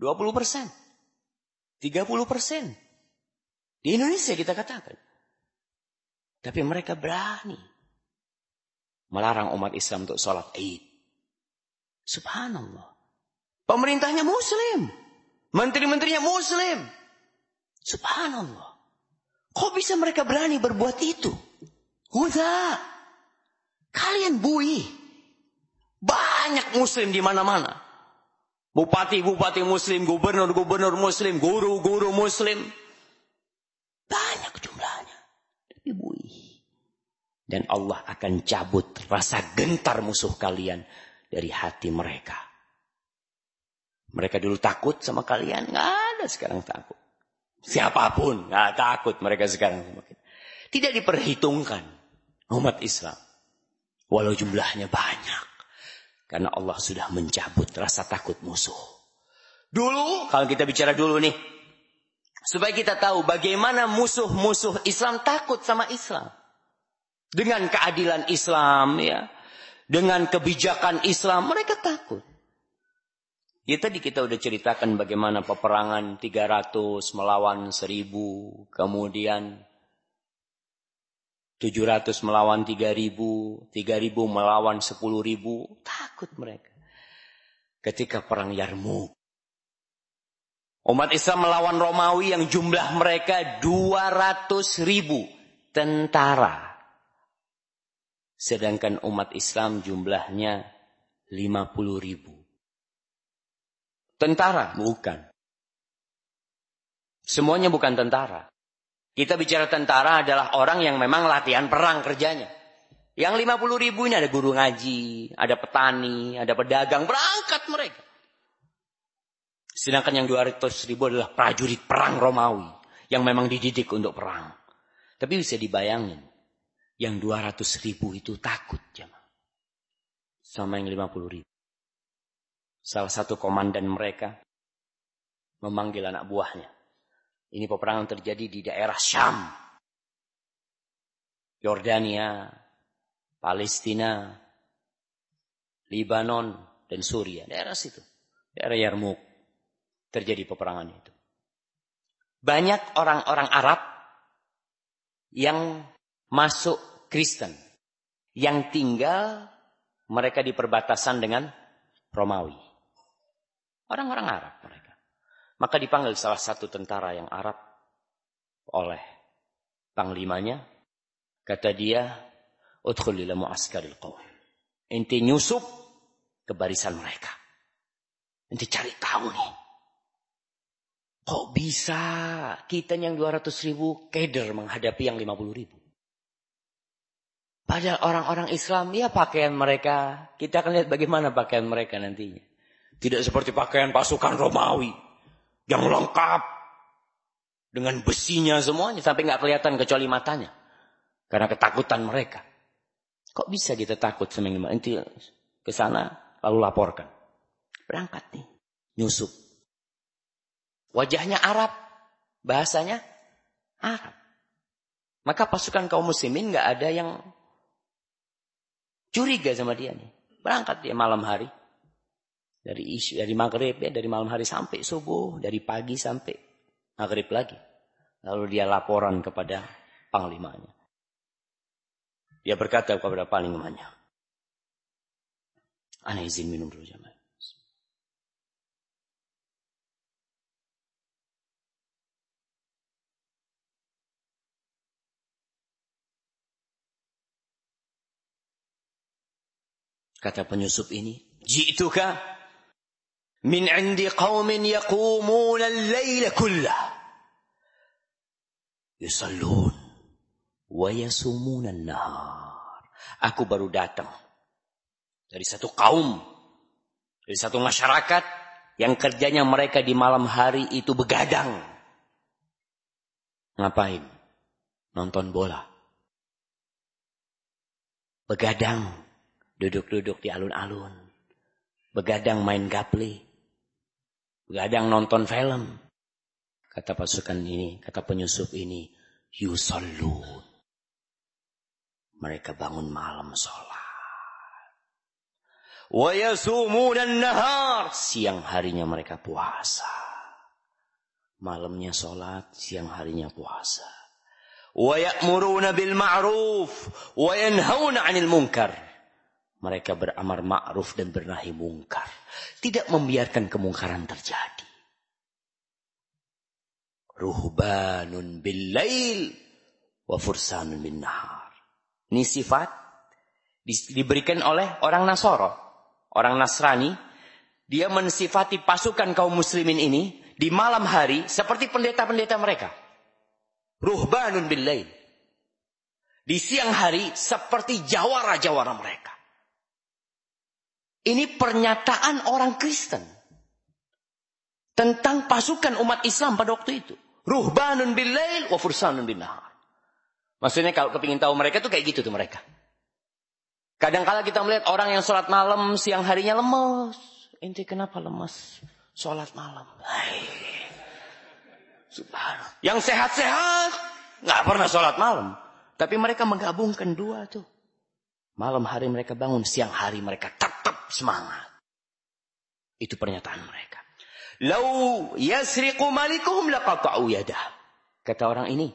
20 persen. 30 persen. Di Indonesia kita katakan. Tapi mereka berani. Melarang umat Islam untuk sholat id. Subhanallah. Pemerintahnya muslim. Menteri-menterinya muslim. Subhanallah. Kok bisa mereka berani berbuat itu? Huda. Kalian bui. Banyak muslim di mana-mana. Bupati-bupati muslim, gubernur-gubernur muslim, guru-guru muslim. Banyak jumlahnya. Tapi buih. Dan Allah akan cabut rasa gentar musuh kalian dari hati mereka. Mereka dulu takut sama kalian. Nggak ada sekarang takut. Siapa pun nggak takut mereka sekarang. Tidak diperhitungkan umat Islam. Walau jumlahnya banyak. Karena Allah sudah mencabut rasa takut musuh. Dulu, kalau kita bicara dulu nih. Supaya kita tahu bagaimana musuh-musuh Islam takut sama Islam. Dengan keadilan Islam ya. Dengan kebijakan Islam, mereka takut. Ya tadi kita udah ceritakan bagaimana peperangan 300 melawan 1000. Kemudian 700 melawan 3000, 3000 melawan 10000, takut mereka. Ketika perang Yarmuk. Umat Islam melawan Romawi yang jumlah mereka 200 ribu tentara. Sedangkan umat Islam jumlahnya 50 ribu. Tentara? Bukan. Semuanya bukan tentara. Kita bicara tentara adalah orang yang memang latihan perang kerjanya. Yang 50 ribu ini ada guru ngaji, ada petani, ada pedagang, berangkat mereka. Sedangkan yang 200 ribu adalah prajurit perang Romawi. Yang memang dididik untuk perang. Tapi bisa dibayangin. Yang 200 ribu itu takut jemaah. Sama yang 50 ribu. Salah satu komandan mereka memanggil anak buahnya. Ini peperangan terjadi di daerah Syam. Yordania, Palestina, Libanon, dan Suria. Daerah situ. Daerah Yarmuk. Terjadi peperangan itu. Banyak orang-orang Arab yang masuk Kristen. Yang tinggal mereka di perbatasan dengan Romawi. Orang-orang Arab mereka. Maka dipanggil salah satu tentara yang Arab oleh panglimanya. Kata dia, Udkhul ila mu'askaril qawm. Inti nyusup ke barisan mereka. Inti cari tahu nih. Kok bisa kita yang 200 ribu keder menghadapi yang 50 ribu? Padahal orang-orang Islam, ya pakaian mereka. Kita akan lihat bagaimana pakaian mereka nantinya. Tidak seperti pakaian pasukan Romawi yang lengkap dengan besinya semuanya sampai nggak kelihatan kecuali matanya karena ketakutan mereka. Kok bisa kita takut seminggu Inti ke sana lalu laporkan. Berangkat nih, nyusup. Wajahnya Arab, bahasanya Arab. Maka pasukan kaum muslimin nggak ada yang curiga sama dia nih. Berangkat dia malam hari. Dari isu dari maghrib ya dari malam hari sampai subuh, dari pagi sampai maghrib lagi. Lalu dia laporan kepada panglimanya. Dia berkata kepada panglimanya, "Ana izin minum dulu jamaah." Kata penyusup ini, jitu kak indi qawmin yaqumuna al-layla kullah. Yusallun wa yasumuna nahar. Aku baru datang dari satu kaum, dari satu masyarakat yang kerjanya mereka di malam hari itu begadang. Ngapain? Nonton bola. Begadang, duduk-duduk di alun-alun. Begadang main gapli. Begadang nonton film. Kata pasukan ini, kata penyusup ini, yusallun. Mereka bangun malam sholat. Wa nahar. Siang harinya mereka puasa. Malamnya sholat, siang harinya puasa. Wa ya'muruna bil ma'ruf. Wa yanhauna 'anil munkar. Mereka beramar ma'ruf dan bernahi mungkar. Tidak membiarkan kemungkaran terjadi. Ruhbanun bil lail wa fursanun bin nahar. Ini sifat diberikan oleh orang Nasoro orang Nasrani, dia mensifati pasukan kaum muslimin ini di malam hari seperti pendeta-pendeta mereka. Ruhbanun billail. Di siang hari seperti jawara-jawara mereka. Ini pernyataan orang Kristen. Tentang pasukan umat Islam pada waktu itu. Ruhbanun billail wa fursanun bin nahar. Maksudnya kalau kepingin tahu mereka tuh kayak gitu tuh mereka. Kadang-kala kita melihat orang yang sholat malam, siang harinya lemes. Inti kenapa lemes? Sholat malam. Subhanallah. Yang sehat-sehat, nggak pernah sholat malam. Tapi mereka menggabungkan dua tuh. Malam hari mereka bangun, siang hari mereka semangat. Itu pernyataan mereka. Lau yasriqu malikuhum laqata'u yadah. Kata orang ini,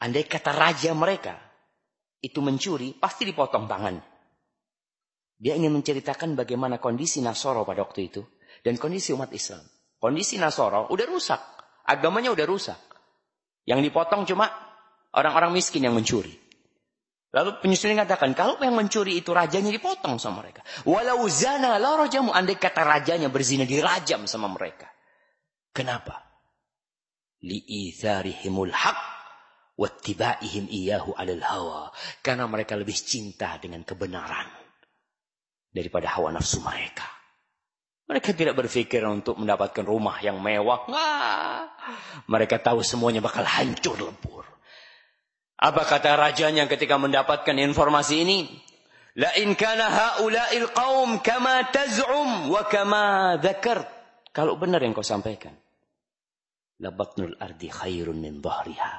andai kata raja mereka itu mencuri, pasti dipotong tangan. Dia ingin menceritakan bagaimana kondisi Nasoro pada waktu itu. Dan kondisi umat Islam. Kondisi Nasoro udah rusak. Agamanya udah rusak. Yang dipotong cuma orang-orang miskin yang mencuri. Lalu penyusun mengatakan, kalau yang mencuri itu rajanya dipotong sama mereka. Walau zana la rajamu, andai kata rajanya berzina dirajam sama mereka. Kenapa? Li'itharihimul haq wattibaihim iyahu alal hawa. Karena mereka lebih cinta dengan kebenaran daripada hawa nafsu mereka. Mereka tidak berpikir untuk mendapatkan rumah yang mewah. Nah, mereka tahu semuanya bakal hancur lebur. Apa kata rajanya ketika mendapatkan informasi ini? La in kana haula'il qaum kama taz'um wa kama dzakar. Kalau benar yang kau sampaikan. La batnul ardi khairun min dhahriha.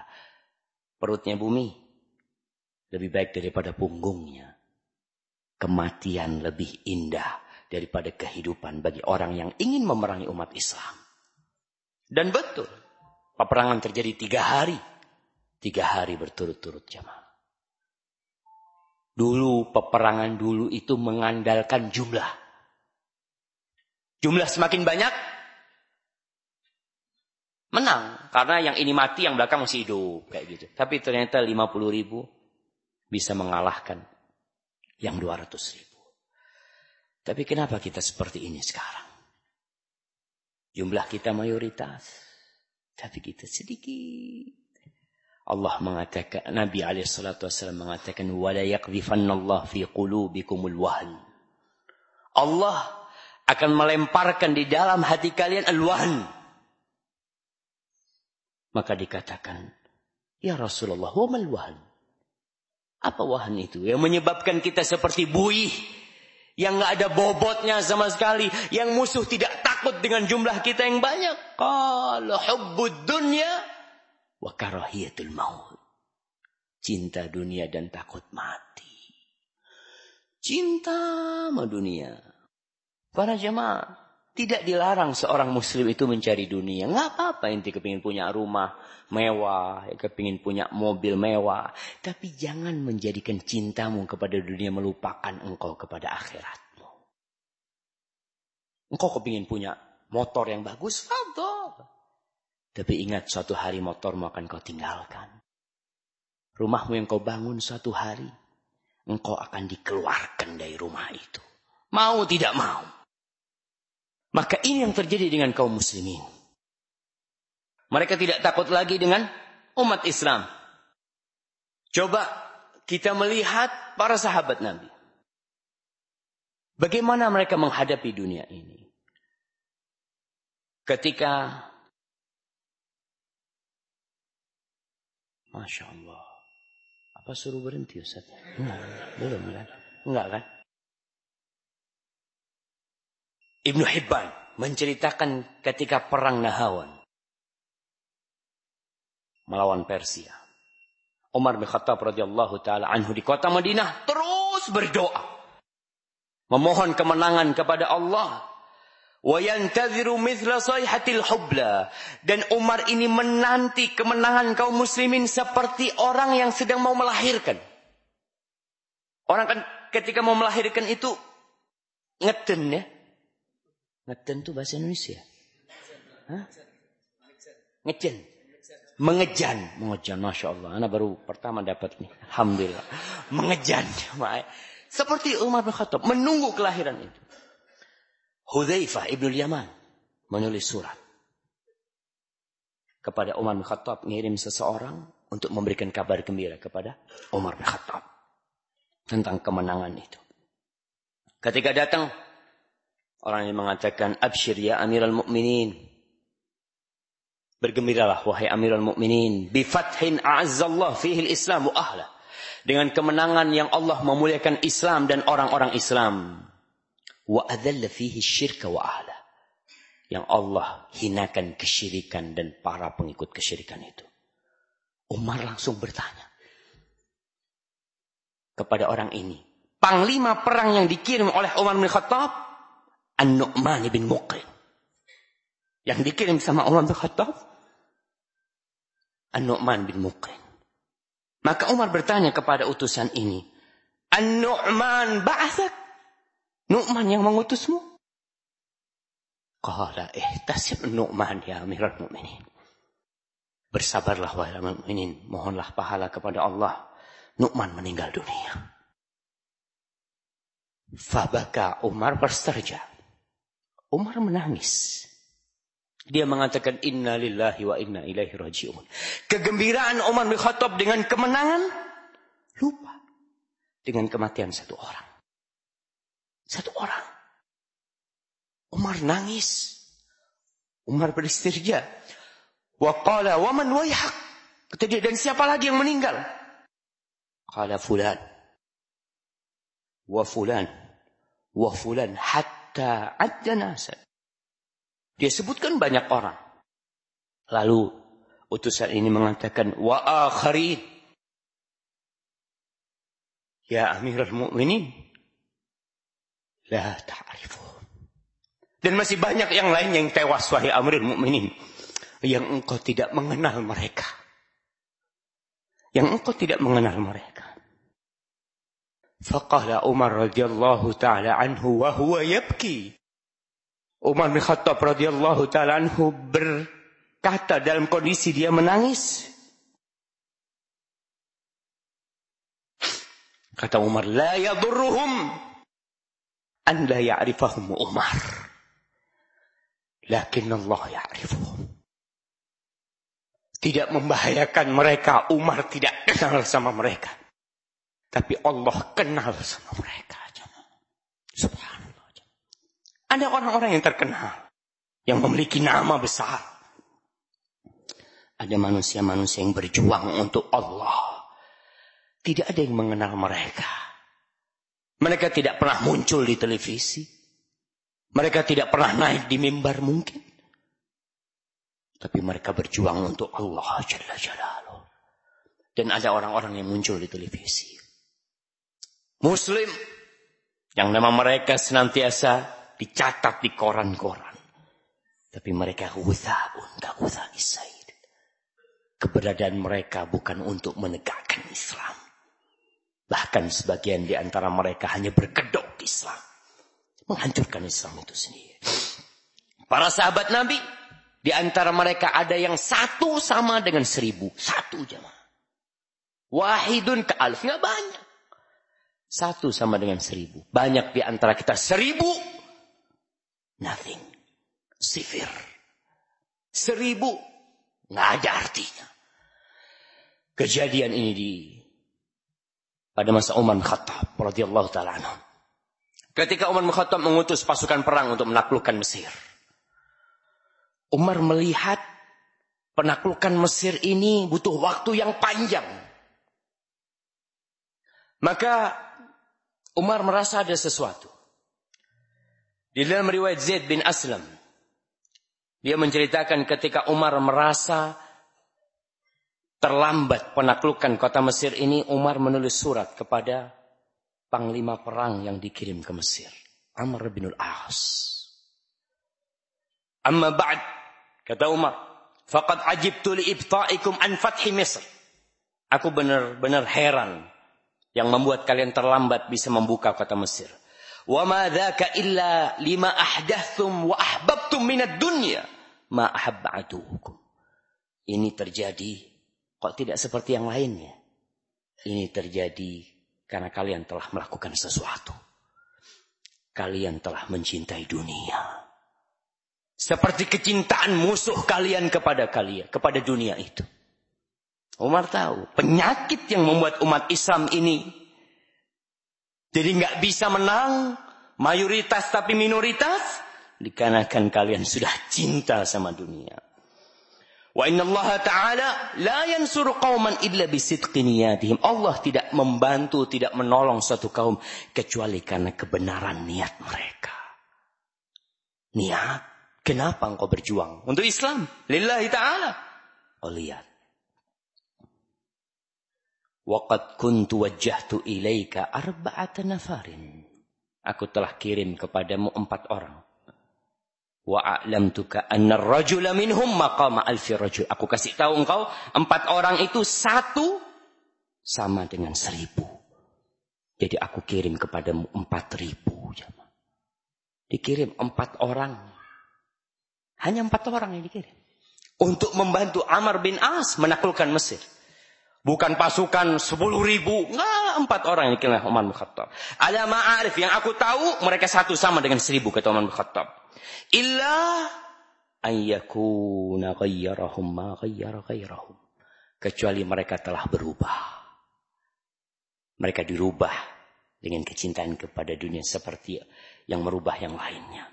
Perutnya bumi lebih baik daripada punggungnya kematian lebih indah daripada kehidupan bagi orang yang ingin memerangi umat Islam. Dan betul, peperangan terjadi tiga hari. Tiga hari berturut-turut jamaah. Dulu peperangan dulu itu mengandalkan jumlah. Jumlah semakin banyak, menang. Karena yang ini mati, yang belakang masih hidup. Kayak gitu. Tapi ternyata 50 ribu bisa mengalahkan yang 200 ribu. Tapi kenapa kita seperti ini sekarang? Jumlah kita mayoritas. Tapi kita sedikit. Allah mengatakan Nabi alaihi salatu wasallam mengatakan wala yaqdhifanna Allah fi qulubikumul wahn. Allah akan melemparkan di dalam hati kalian al-wahn. Maka dikatakan, "Ya Rasulullah, wa mal wahn?" Apa wahan itu yang menyebabkan kita seperti buih yang enggak ada bobotnya sama sekali, yang musuh tidak takut dengan jumlah kita yang banyak. Kalau hubbud dunya wa karahiyatul maut. Cinta dunia dan takut mati. Cinta sama dunia. Para jemaah, tidak dilarang seorang muslim itu mencari dunia. Nggak apa-apa inti kepingin punya rumah mewah, kepingin punya mobil mewah. Tapi jangan menjadikan cintamu kepada dunia melupakan engkau kepada akhiratmu. Engkau kepingin punya motor yang bagus, fadol. Tapi ingat suatu hari motormu akan kau tinggalkan. Rumahmu yang kau bangun suatu hari, engkau akan dikeluarkan dari rumah itu. Mau tidak mau. Maka ini yang terjadi dengan kaum muslimin. Mereka tidak takut lagi dengan umat Islam. Coba kita melihat para sahabat Nabi. Bagaimana mereka menghadapi dunia ini? Ketika Masya Allah. Apa suruh berhenti Ustaz? Enggak, belum kan? Enggak kan? Ibnu Hibban menceritakan ketika perang Nahawan melawan Persia. Umar bin Khattab radhiyallahu taala anhu di kota Madinah terus berdoa memohon kemenangan kepada Allah dan Umar ini menanti kemenangan kaum muslimin seperti orang yang sedang mau melahirkan. Orang kan ketika mau melahirkan itu ngeden ya. Ngeden itu bahasa Indonesia. Hah? Ngejen. Mengejan. Mengejan. Masya Allah. Anak baru pertama dapat nih. Alhamdulillah. Mengejan. Seperti Umar bin Khattab. Menunggu kelahiran itu. Hudzaifah ibnu Yaman. Menulis surat. Kepada Umar bin Khattab. Ngirim seseorang. Untuk memberikan kabar gembira kepada Umar bin Khattab. Tentang kemenangan itu. Ketika datang Orang yang mengatakan absyir ya Amirul Mukminin. Bergembiralah wahai Amirul Mukminin bi fathin a'azzallah fihi al-Islam wa ahla. Dengan kemenangan yang Allah memuliakan Islam dan orang-orang Islam. Wa adalla fihi syirka wa ahla. Yang Allah hinakan kesyirikan dan para pengikut kesyirikan itu. Umar langsung bertanya kepada orang ini. Panglima perang yang dikirim oleh Umar bin Khattab An-Nu'man bin Muqrin. Yang dikirim sama Umar bin Khattab. An-Nu'man bin Muqrin. Maka Umar bertanya kepada utusan ini. An-Nu'man ba'athak. Nu'man yang mengutusmu. Qala ihtasib Nu'man ya amiral mu'minin. Bersabarlah wahai mu'minin. Mohonlah pahala kepada Allah. Nu'man meninggal dunia. Fabaka Umar bersterja. Umar menangis. Dia mengatakan inna lillahi wa inna ilaihi raji'un. Kegembiraan Umar bin Khattab dengan kemenangan lupa dengan kematian satu orang. Satu orang. Umar nangis. Umar beristirja. Wa qala wa man wayhak. Kata dia, dan siapa lagi yang meninggal? Qala fulan. Wa fulan. Wa fulan. Hatta adda nasa. Dia sebutkan banyak orang. Lalu utusan ini mengatakan wa akharin. Ya Amirul Mukminin, la ta'rifu. Dan masih banyak yang lain yang tewas wahai Amirul Mukminin yang engkau tidak mengenal mereka. Yang engkau tidak mengenal mereka. Faqala Umar radhiyallahu taala anhu wa huwa yabki. Umar bin Khattab radhiyallahu taala anhu berkata dalam kondisi dia menangis. Kata Umar, la yadurruhum an la ya'rifahum Umar. Lakin Allah ya'rifuhum. Tidak membahayakan mereka, Umar tidak kenal sama mereka. Tapi Allah kenal sama mereka. Subhanallah. Ada orang-orang yang terkenal. Yang memiliki nama besar. Ada manusia-manusia yang berjuang untuk Allah. Tidak ada yang mengenal mereka. Mereka tidak pernah muncul di televisi. Mereka tidak pernah naik di mimbar mungkin. Tapi mereka berjuang untuk Allah Jalla Jalaluh. Dan ada orang-orang yang muncul di televisi. Muslim yang nama mereka senantiasa dicatat di koran-koran. Tapi mereka huthabun ka isaid. Keberadaan mereka bukan untuk menegakkan Islam. Bahkan sebagian di antara mereka hanya berkedok Islam. Menghancurkan Islam itu sendiri. Para sahabat Nabi, di antara mereka ada yang satu sama dengan seribu. Satu jamaah. Wahidun ke alf. Nggak banyak. Satu sama dengan seribu. Banyak di antara kita seribu. Nothing. Sifir. Seribu. Nggak ada artinya. Kejadian ini di pada masa Umar bin Khattab radhiyallahu taala anhu. Ketika Umar bin Khattab mengutus pasukan perang untuk menaklukkan Mesir. Umar melihat penaklukan Mesir ini butuh waktu yang panjang. Maka Umar merasa ada sesuatu. Di dalam riwayat Zaid bin Aslam. Dia menceritakan ketika Umar merasa terlambat penaklukan kota Mesir ini, Umar menulis surat kepada panglima perang yang dikirim ke Mesir. Amr bin al-As. Amma ba'd, kata Umar, faqad ajibtu li ibta'ikum an fathi Misr. Aku benar-benar heran yang membuat kalian terlambat bisa membuka kota Mesir. Wa ma dzaka illa lima ahdathum wa ahbabtum minad dunya ma ahabba'atuhukum. Ini terjadi kok tidak seperti yang lainnya. Ini terjadi karena kalian telah melakukan sesuatu. Kalian telah mencintai dunia. Seperti kecintaan musuh kalian kepada kalian, kepada dunia itu. Umar tahu penyakit yang membuat umat Islam ini jadi nggak bisa menang mayoritas tapi minoritas dikarenakan kalian sudah cinta sama dunia. Wa inna Allah Ta'ala la yansuru qawman illa bisidqi. Allah tidak membantu, tidak menolong suatu kaum kecuali karena kebenaran niat mereka. Niat. Kenapa engkau berjuang? Untuk Islam. Lillahi Ta'ala. Oh lihat. Waqad kuntu wajjahtu ilaika arba'ata nafarin. Aku telah kirim kepadamu empat orang. Wa a'lamtuka anna rajula minhum maqama alfi rajul. Aku kasih tahu engkau, empat orang itu satu sama dengan seribu. Jadi aku kirim kepadamu empat ribu. Dikirim empat orang. Hanya empat orang yang dikirim. Untuk membantu Amr bin As menaklukkan Mesir. Bukan pasukan sepuluh ribu. Nggak, empat orang yang dikirim oleh Umar bin Khattab. Ada ma'arif yang aku tahu mereka satu sama dengan seribu kata Umar bin Khattab. Illa ayyakuna ghayyarahum ma ghayyara ghayrahum. Kecuali mereka telah berubah. Mereka dirubah dengan kecintaan kepada dunia seperti yang merubah yang lainnya.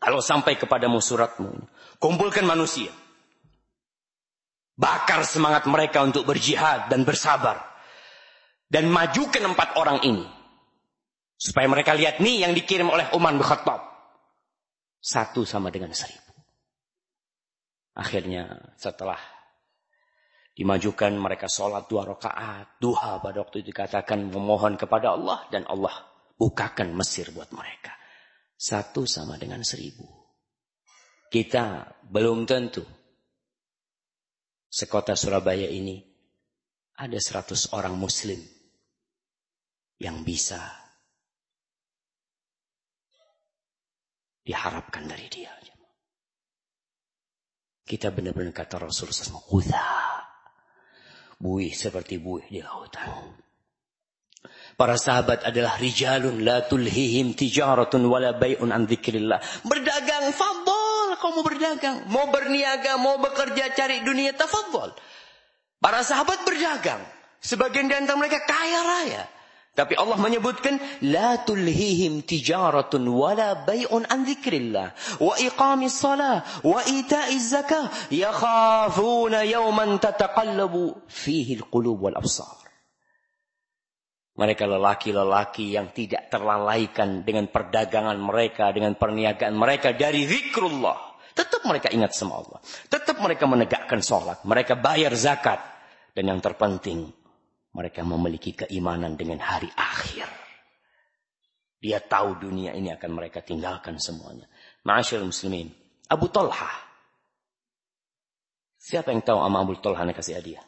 Kalau sampai kepadamu suratmu, kumpulkan manusia. Bakar semangat mereka untuk berjihad dan bersabar. Dan majukan empat orang ini. Supaya mereka lihat nih yang dikirim oleh Umar bin Khattab. Satu sama dengan seribu. Akhirnya setelah dimajukan mereka sholat dua rakaat. Duha pada waktu itu dikatakan memohon kepada Allah. Dan Allah bukakan Mesir buat mereka. Satu sama dengan seribu. Kita belum tentu. Sekota Surabaya ini ada seratus orang muslim yang bisa diharapkan dari dia. Kita benar-benar kata Rasulullah SAW. Buih seperti buih di lautan. Para sahabat adalah rijalun la tulhihim tijaratun wala bay'un an dzikrillah. Berdagang, fadol. Kau mau berdagang. Mau berniaga, mau bekerja, cari dunia, tafadol. Para sahabat berdagang. Sebagian di antara mereka kaya raya. Tapi Allah menyebutkan la tulhihim tijaratun wala bay'un an dzikrillah wa iqamis salah wa ita'iz zakah yakhafuna yawman tataqallabu fihi alqulub wal absar. Mereka lelaki-lelaki yang tidak terlalaikan dengan perdagangan mereka, dengan perniagaan mereka dari zikrullah. Tetap mereka ingat sama Allah. Tetap mereka menegakkan sholat. Mereka bayar zakat. Dan yang terpenting, mereka memiliki keimanan dengan hari akhir. Dia tahu dunia ini akan mereka tinggalkan semuanya. Ma'asyil muslimin. Abu Talha. Siapa yang tahu sama Abu Talha yang kasih hadiah?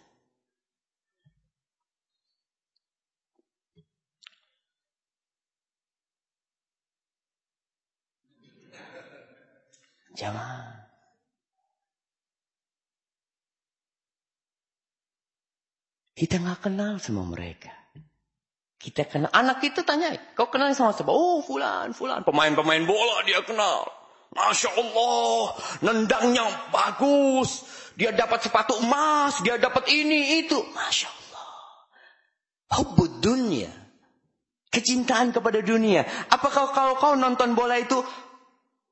Jamaah. Kita nggak kenal sama mereka. Kita kenal. Anak kita tanya, kau kenal sama siapa? Oh, fulan, fulan. Pemain-pemain bola dia kenal. Masya Allah, nendangnya bagus. Dia dapat sepatu emas, dia dapat ini, itu. Masya Allah. Hubbud dunia. Kecintaan kepada dunia. Apakah kalau kau nonton bola itu,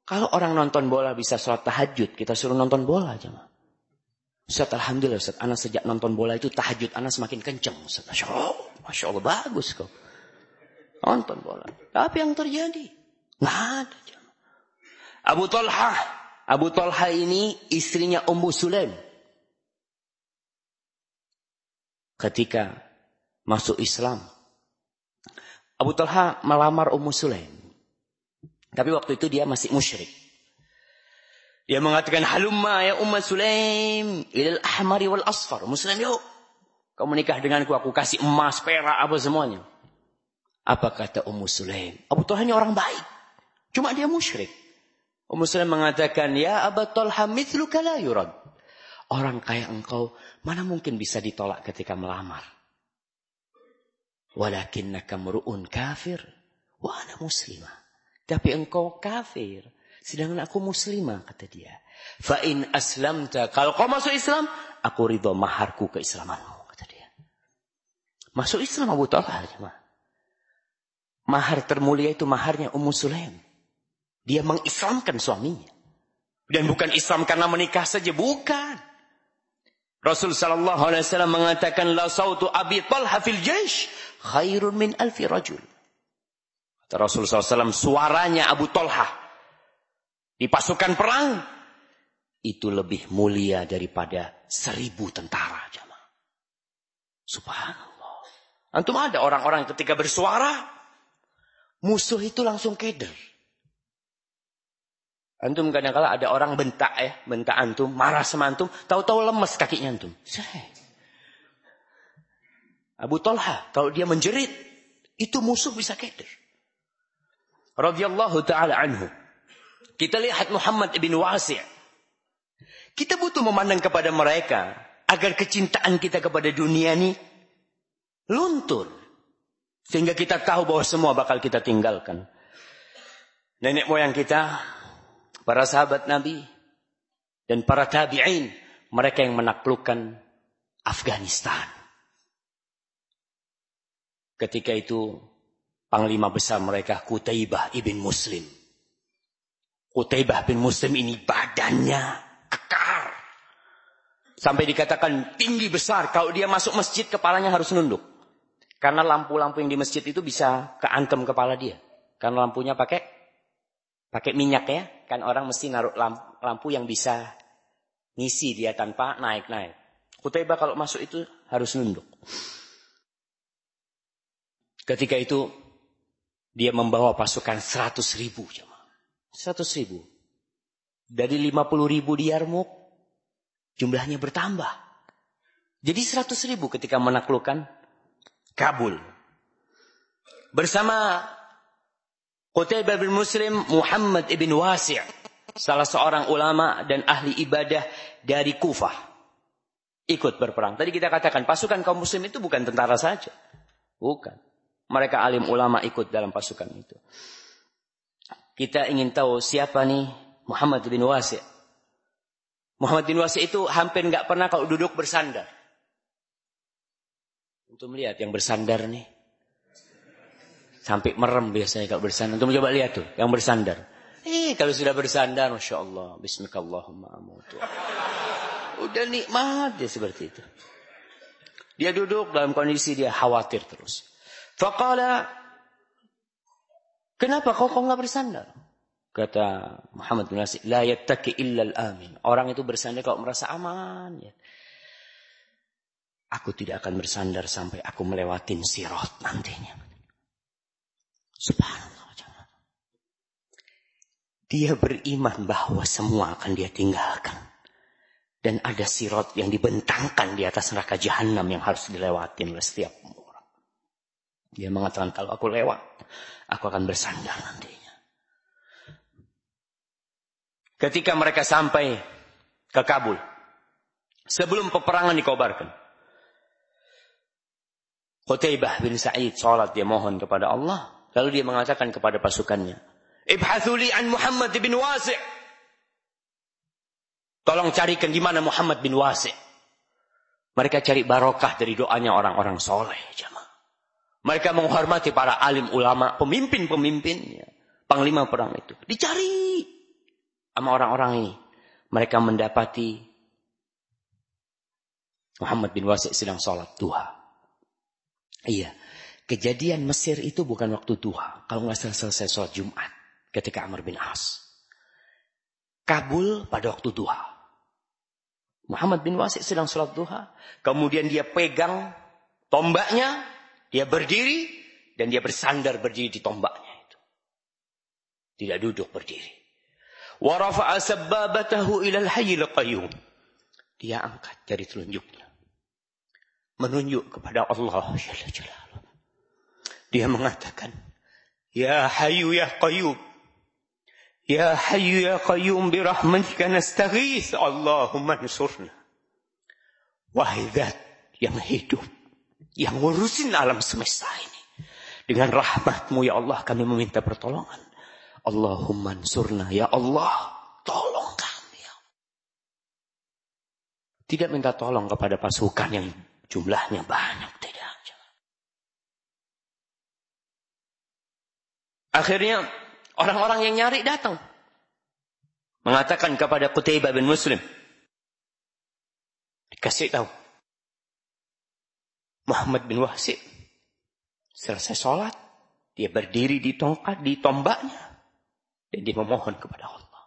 kalau orang nonton bola bisa sholat tahajud, kita suruh nonton bola aja. Ustaz, Alhamdulillah Ustaz, anak sejak nonton bola itu tahajud anak semakin kenceng. Ustaz, Masya Allah, Masya Allah bagus kok. Nonton bola. Tapi yang terjadi? Nggak ada. Abu Talha. Abu Talha ini istrinya Ummu Sulaim. Ketika masuk Islam. Abu Talha melamar Ummu Sulaim. Tapi waktu itu dia masih musyrik. Dia mengatakan, Halumma ya Ummu Sulaim. Ilal ahmari wal asfar. Muslim yuk. Kau menikah denganku, aku kasih emas, perak, apa semuanya. Apa kata Ummu Sulaim? Abu Talha ini orang baik. Cuma dia musyrik. Ummu Sulaim mengatakan, Ya Aba Talha mithluka la yurad. Orang kaya engkau, mana mungkin bisa ditolak ketika melamar. Walakinnaka mru'un kafir. Wa ana muslimah. Tapi engkau kafir. Sedangkan aku muslimah, kata dia. Fa in aslamta. Kalau kau masuk Islam, aku ridho maharku keislamanmu, kata dia. Masuk Islam Abu Talha. Mahar termulia itu maharnya Ummu Sulaim. Dia mengislamkan suaminya. Dan bukan Islam karena menikah saja, bukan. Rasul sallallahu alaihi wasallam mengatakan la sautu Abi Talha fil jaish khairun min alfi rajul. Kata Rasul SAW, suaranya Abu Talha di pasukan perang itu lebih mulia daripada seribu tentara jamaah. Subhanallah. Antum ada orang-orang ketika bersuara, musuh itu langsung keder. Antum kadang-kala ada orang bentak ya, bentak antum, marah sama antum, tahu-tahu lemes kakinya antum. Abu Talha, kalau dia menjerit, itu musuh bisa keder. Radiyallahu ta'ala anhu. Kita lihat Muhammad ibn Wasi' Kita butuh memandang kepada mereka agar kecintaan kita kepada dunia ini luntur. Sehingga kita tahu bahwa semua bakal kita tinggalkan. Nenek moyang kita para sahabat Nabi dan para tabi'in, mereka yang menaklukkan Afghanistan. Ketika itu panglima besar mereka Kutaibah ibn Muslim. Kutaibah bin Muslim ini badannya kekar. Sampai dikatakan tinggi besar. Kalau dia masuk masjid kepalanya harus nunduk. Karena lampu-lampu yang di masjid itu bisa keantem kepala dia. Karena lampunya pakai pakai minyak ya. Kan orang mesti naruh lampu yang bisa ngisi dia tanpa naik-naik. Kutaibah kalau masuk itu harus nunduk. Ketika itu dia membawa pasukan 100 ribu. 100 ribu. Dari 50 ribu di Yarmuk, jumlahnya bertambah. Jadi 100 ribu ketika menaklukkan Kabul. Bersama Qutaibah bin Muslim Muhammad ibn Wasi' salah seorang ulama dan ahli ibadah dari Kufah ikut berperang. Tadi kita katakan pasukan kaum muslim itu bukan tentara saja. Bukan. Mereka alim ulama ikut dalam pasukan itu. Kita ingin tahu siapa nih Muhammad bin Wasi'. Muhammad bin Wasi' itu hampir nggak pernah kalau duduk bersandar. Untuk melihat yang bersandar nih. Sampai merem biasanya kalau bersandar. Untuk coba lihat tuh, yang bersandar. Eh, kalau sudah bersandar, Masya Allah. Bismillahirrahmanirrahim. Udah nikmat dia seperti itu. Dia duduk dalam kondisi dia khawatir terus. Faqala, kenapa kau kau nggak bersandar? Kata Muhammad bin Nasir, la yattaki illa amin. Orang itu bersandar kalau merasa aman. Ya. Aku tidak akan bersandar sampai aku melewatin sirot nantinya. Subhanallah. Dia beriman bahwa semua akan dia tinggalkan. Dan ada sirot yang dibentangkan di atas neraka jahanam yang harus dilewatin oleh setiap orang. Dia mengatakan kalau aku lewat, aku akan bersandar nantinya. Ketika mereka sampai ke Kabul, sebelum peperangan dikobarkan, Qutaibah bin Sa'id salat dia mohon kepada Allah. Lalu dia mengatakan kepada pasukannya. Ibhathuli an Muhammad bin Wasi' Tolong carikan di mana Muhammad bin Wasi'. Mereka cari barokah dari doanya orang-orang soleh. Jemaah. Mereka menghormati para alim ulama, pemimpin-pemimpinnya. Panglima perang itu. Dicari sama orang-orang ini. Mereka mendapati Muhammad bin Wasi' sedang sholat duha. Iya. Kejadian Mesir itu bukan waktu duha. Kalau nggak selesai sholat Jumat. Ketika Amr bin As. Kabul pada waktu duha. Muhammad bin Wasik sedang sholat duha. Kemudian dia pegang tombaknya. Dia berdiri. Dan dia bersandar berdiri di tombaknya itu. Tidak duduk berdiri. Warafa'a sabbabatahu ilal hayyil qayyum. Dia angkat jari telunjuknya. Menunjuk kepada Allah Jalla Jalaluh. Dia mengatakan. Ya hayu ya qayyum. Ya Hayyu ya Qayyum birahmatika nastaghith. Allahumma nsurna. Wahai zat yang hidup. Yang ngurusin alam semesta ini. Dengan rahmatmu ya Allah kami meminta pertolongan. Allahumma nsurna. Ya Allah tolong kami. Ya. Tidak minta tolong kepada pasukan yang jumlahnya banyak. Tidak. Akhirnya Orang-orang yang nyari datang. Mengatakan kepada Qutaibah bin Muslim. Dikasih tahu. Muhammad bin Wahsi. Selesai sholat. Dia berdiri di tongkat, di tombaknya. Dan dia memohon kepada Allah.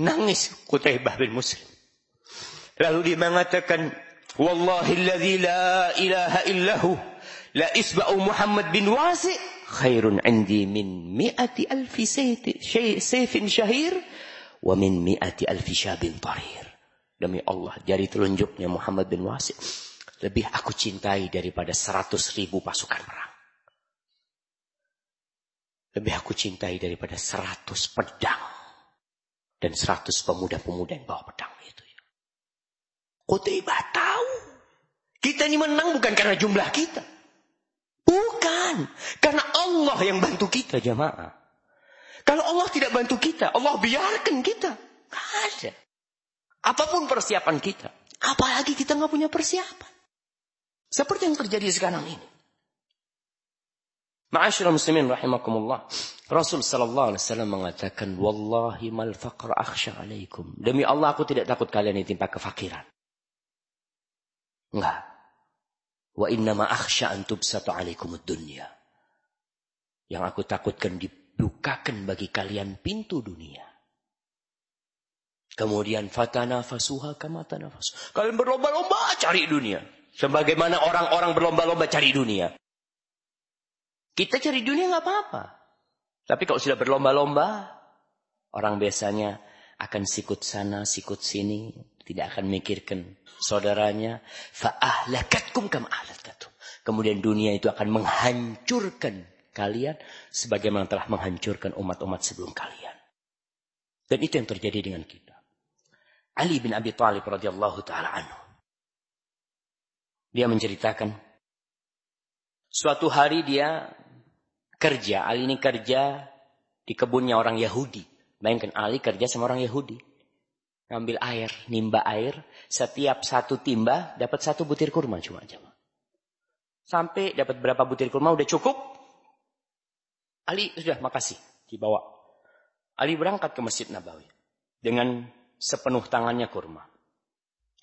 Nangis Qutaibah bin Muslim. Lalu dia mengatakan. Wallahi alladhi la ilaha illahu. La isba'u Muhammad bin Wasi' khairun indi min mi'ati alfi sayfin syahir wa min mi'ati alfi syabin tarir. Demi Allah, jari telunjuknya Muhammad bin Wasif lebih aku cintai daripada seratus ribu pasukan perang. Lebih aku cintai daripada seratus pedang. Dan seratus pemuda-pemuda yang bawa pedang itu. Qutaibah tahu. Kita ini menang bukan karena jumlah kita. Bukan. Karena Allah yang bantu kita jamaah. Kalau Allah tidak bantu kita, Allah biarkan kita. Gak ada. Apa pun persiapan kita. Apalagi kita nggak punya persiapan. Seperti yang terjadi sekarang ini. Ma'asyiral muslimin rahimakumullah. Rasul sallallahu alaihi wasallam mengatakan, "Wallahi mal faqr akhsha alaikum." Demi Allah aku tidak takut kalian ditimpa kefakiran. Enggak. Wa innama akhsha an tubsata alaikumud dunya. Yang aku takutkan dibukakan bagi kalian pintu dunia. Kemudian fatana fasuha kama tanafasu. Kalian berlomba-lomba cari dunia. Sebagaimana orang-orang berlomba-lomba cari dunia. Kita cari dunia nggak apa-apa. Tapi kalau sudah berlomba-lomba, orang biasanya akan sikut sana, sikut sini, tidak akan mikirkan saudaranya. Fa'ahlakatkum kam. Kemudian dunia itu akan menghancurkan kalian. Sebagaimana telah menghancurkan umat-umat sebelum kalian. Dan itu yang terjadi dengan kita. Ali bin Abi Thalib radhiyallahu taala anhu. Dia menceritakan suatu hari dia kerja, Ali ini kerja di kebunnya orang Yahudi. Bayangkan Ali kerja sama orang Yahudi ngambil air, nimba air, setiap satu timba dapat satu butir kurma cuma aja. Sampai dapat berapa butir kurma udah cukup. Ali sudah makasih dibawa. Ali berangkat ke Masjid Nabawi dengan sepenuh tangannya kurma.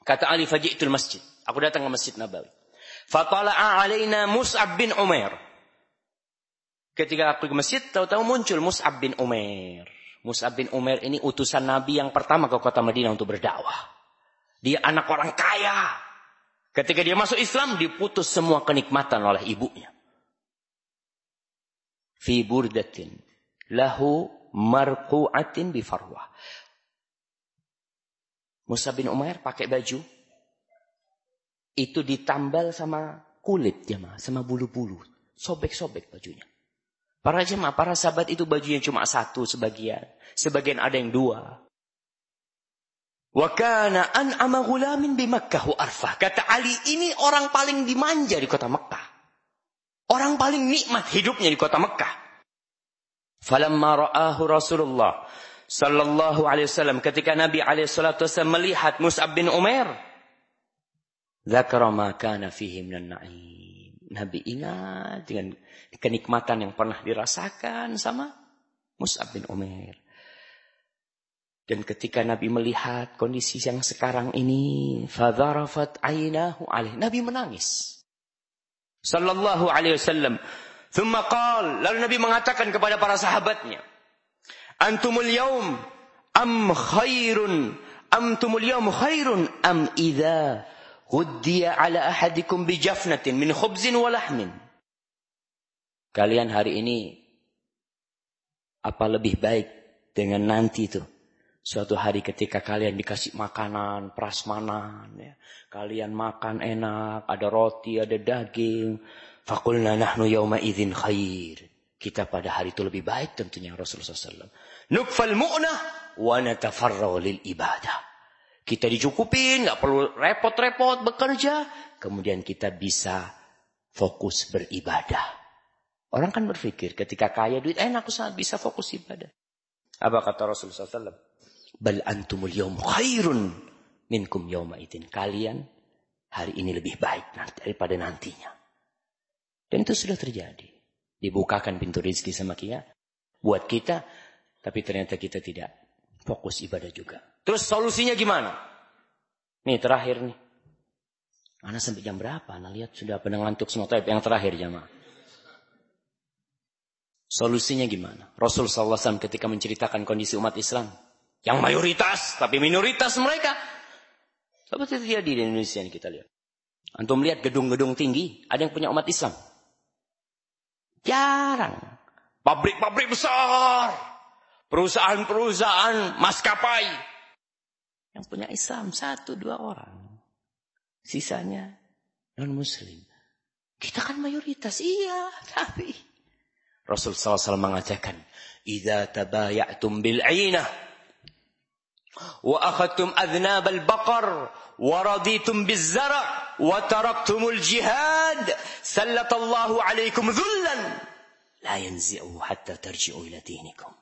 Kata Ali faji'tul masjid. Aku datang ke Masjid Nabawi. Fatala'a alaina Mus'ab bin Umair. Ketika aku ke masjid, tahu-tahu muncul Mus'ab bin Umair. Mus'ab bin Umar ini utusan Nabi yang pertama ke kota Madinah untuk berdakwah. Dia anak orang kaya. Ketika dia masuk Islam, diputus semua kenikmatan oleh ibunya. Fi burdatin lahu marqu'atin bi farwah. Musa bin Umar pakai baju. Itu ditambal sama kulit jemaah, sama bulu-bulu. Sobek-sobek bajunya. Para jemaah, para sahabat itu bajunya cuma satu sebagian. Sebagian ada yang dua. Wa kana an'ama ghulamin bi Makkah wa. Kata Ali, ini orang paling dimanja di kota Mekah. Orang paling nikmat hidupnya di kota Mekah. Falamma ra'ahu Rasulullah sallallahu alaihi wasallam ketika Nabi alaihi salatu wasallam melihat Mus'ab bin Umair dzakara ma kana fihi minan na'im. Nabi ingat dengan kenikmatan yang pernah dirasakan sama Mus'ab bin Umair. Dan ketika Nabi melihat kondisi yang sekarang ini, fadharafat ainahu alaih. Nabi menangis. Sallallahu alaihi wasallam. Thumma qal, lalu Nabi mengatakan kepada para sahabatnya, Antumul yaum am khairun antumul yaum khairun am idza ghuddiya ala ahadikum bi jafnatin min khubzin wa lahmin. Kalian hari ini apa lebih baik dengan nanti itu? Suatu hari ketika kalian dikasih makanan, prasmanan, ya. kalian makan enak, ada roti, ada daging. Fakulna nahnu yawma idhin khair. Kita pada hari itu lebih baik tentunya Rasulullah SAW. Nukfal mu'nah wa natafarraw lil ibadah. Kita dicukupin, nggak perlu repot-repot bekerja. Kemudian kita bisa fokus beribadah. Orang kan berpikir ketika kaya duit enak sangat bisa fokus ibadah. Apa kata Rasulullah SAW? Bal antumul yawm khairun minkum yawma idin. Kalian hari ini lebih baik daripada nantinya. Dan itu sudah terjadi. Dibukakan pintu rezeki sama kita. Buat kita. Tapi ternyata kita tidak fokus ibadah juga. Terus solusinya gimana? Nih terakhir nih. Ana sampai jam berapa? Ana lihat sudah pada ngantuk semua. Tapi yang terakhir jamaah. Solusinya gimana? Rasul SAW ketika menceritakan kondisi umat Islam. Yang mayoritas, tapi minoritas mereka. Seperti terjadi di Indonesia ini kita lihat. Antum melihat gedung-gedung tinggi, ada yang punya umat Islam. Jarang. Pabrik-pabrik besar. Perusahaan-perusahaan maskapai. Yang punya Islam satu dua orang. Sisanya non-muslim. Kita kan mayoritas, iya. Tapi Rasul SAW mengatakan, "Idza tabayatum bil 'ainah wa akhadtum adnab al baqar wa raditum biz zara' wa taraktumul jihad sallatallahu alaikum dhullan la yanzi'u hatta tarji'u ila dinikum."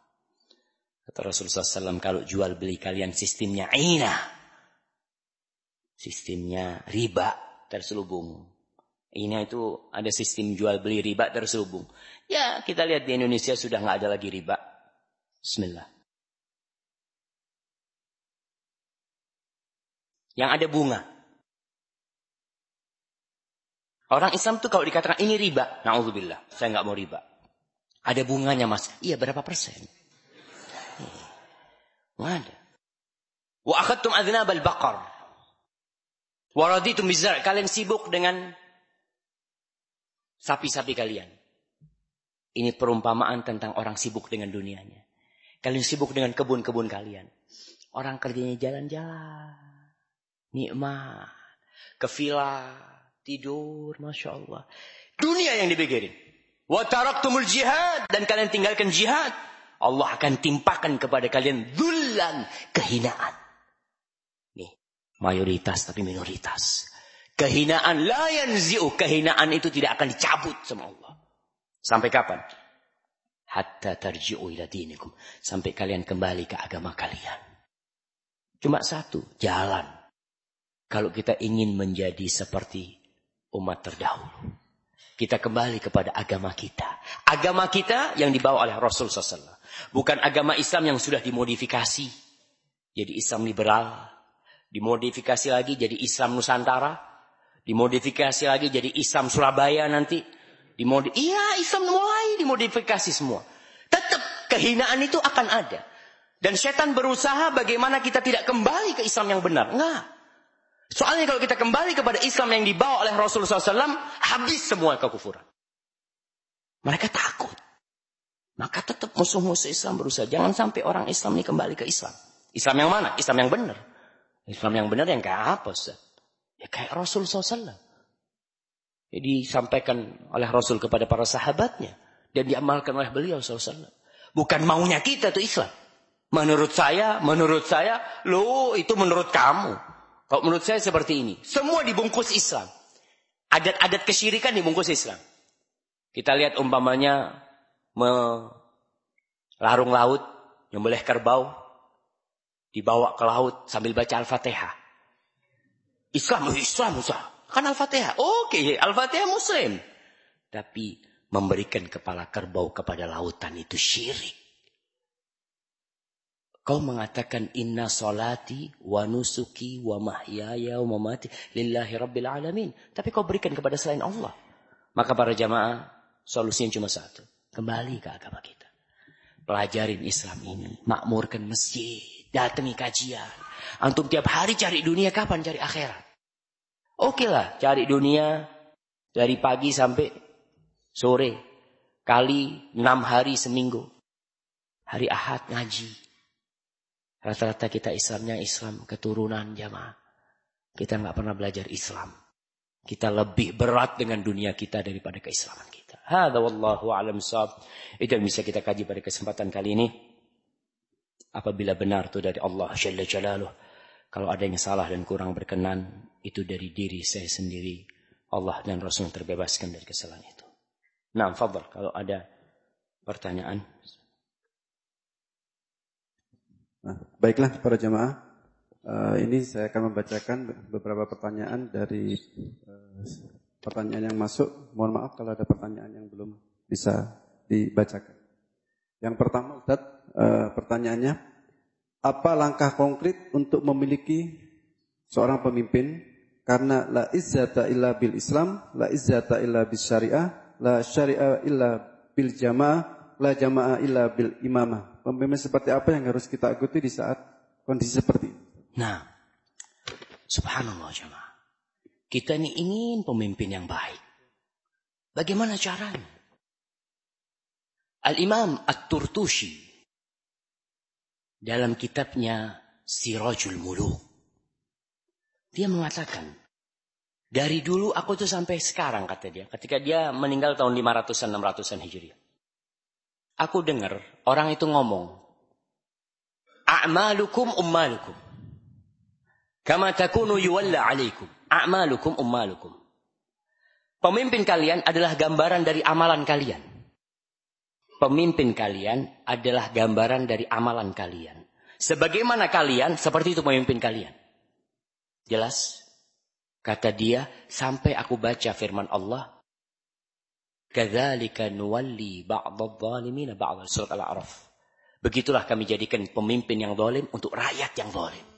Kata Rasulullah SAW, kalau jual beli kalian sistemnya aina. Sistemnya riba terselubung. Ina itu ada sistem jual beli riba terselubung. Ya kita lihat di Indonesia sudah nggak ada lagi riba. Bismillah. Yang ada bunga. Orang Islam tuh kalau dikatakan ini riba, na'udzubillah, saya nggak mau riba. Ada bunganya mas, iya berapa persen? Ada. Wa akhadtum adnab al-baqar. Wa raditum. Kalian sibuk dengan sapi-sapi kalian. Ini perumpamaan tentang orang sibuk dengan dunianya. Kalian sibuk dengan kebun-kebun kalian. Orang kerjanya jalan-jalan. Nikmat. Ke villa. Tidur. Masya Allah. Dunia yang dipikirin. Wa jihad. Dan kalian tinggalkan jihad. Allah akan timpakan kepada kalian dullan kehinaan. Nih, mayoritas tapi minoritas. Kehinaan la yanzi'u, kehinaan itu tidak akan dicabut sama Allah. Sampai kapan? Hatta tarji'u ila dinikum. Sampai kalian kembali ke agama kalian. Cuma satu, jalan. Kalau kita ingin menjadi seperti umat terdahulu. Kita kembali kepada agama kita. Agama kita yang dibawa oleh Rasul SAW. Bukan agama Islam yang sudah dimodifikasi. Jadi Islam liberal. Dimodifikasi lagi jadi Islam Nusantara. Dimodifikasi lagi jadi Islam Surabaya nanti. Dimodi iya Islam mulai dimodifikasi semua. Tetap kehinaan itu akan ada. Dan setan berusaha bagaimana kita tidak kembali ke Islam yang benar. Enggak. Soalnya kalau kita kembali kepada Islam yang dibawa oleh Rasulullah SAW, habis semua kekufuran. Mereka takut. Maka tetap musuh-musuh Islam berusaha. Jangan sampai orang Islam ini kembali ke Islam. Islam yang mana? Islam yang benar. Islam yang benar yang kayak apa Ustaz? Ya kayak Rasul SAW. Jadi disampaikan oleh Rasul kepada para sahabatnya. Dan diamalkan oleh beliau SAW. Bukan maunya kita itu Islam. Menurut saya, menurut saya, lo itu menurut kamu. Kalau menurut saya seperti ini. Semua dibungkus Islam. Adat-adat kesyirikan dibungkus Islam. Kita lihat umpamanya melarung laut, nyembelih kerbau, dibawa ke laut sambil baca Al-Fatihah. Islam, Islam, Islam. Kan Al-Fatihah. Oke, Al-Fatihah Muslim. Tapi memberikan kepala kerbau kepada lautan itu syirik. Kau mengatakan inna solati wa nusuki wa mahyaya wa mamati lillahi rabbil alamin. Tapi kau berikan kepada selain Allah. Maka para jamaah solusinya cuma satu. Kembali ke agama kita. Pelajarin Islam ini. Makmurkan masjid. Datangi kajian. Antum tiap hari cari dunia kapan cari akhirat? Oke okay lah cari dunia dari pagi sampai sore. Kali enam hari seminggu. Hari Ahad ngaji. Rata-rata kita Islamnya Islam keturunan jamaah. Kita nggak pernah belajar Islam. Kita lebih berat dengan dunia kita daripada keislaman kita. Hada wallahu alam sahab. Itu yang bisa kita kaji pada kesempatan kali ini. Apabila benar itu dari Allah Jalla Jalaluh. Kalau ada yang salah dan kurang berkenan, itu dari diri saya sendiri. Allah dan Rasul terbebaskan dari kesalahan itu. Nah, fadl kalau ada pertanyaan. Nah, baiklah para jemaah, uh, ini saya akan membacakan beberapa pertanyaan dari uh, pertanyaan yang masuk. Mohon maaf kalau ada pertanyaan yang belum bisa dibacakan. Yang pertama, Ustaz, uh, pertanyaannya, apa langkah konkret untuk memiliki seorang pemimpin? Karena la izzata illa bil Islam, la izzata illa bis syariah, la syariah illa bil jamaah, la jamaah illa bil imamah. Pemimpin seperti apa yang harus kita ikuti di saat kondisi seperti ini? Nah, subhanallah jemaah. Kita ini ingin pemimpin yang baik. Bagaimana caranya? Al-Imam At-Turtushi dalam kitabnya Sirajul Muluk dia mengatakan dari dulu aku tuh sampai sekarang kata dia ketika dia meninggal tahun 500-an 600-an Hijriah Aku dengar orang itu ngomong. A'malukum ummalukum. Kama takunu yuwalla alaikum. A'malukum ummalukum. Pemimpin kalian adalah gambaran dari amalan kalian. Pemimpin kalian adalah gambaran dari amalan kalian. Sebagaimana kalian, seperti itu pemimpin kalian. Jelas? Kata dia, sampai aku baca firman Allah, nuwalli surat Al-A'raf. Begitulah kami jadikan pemimpin yang zalim untuk rakyat yang zalim.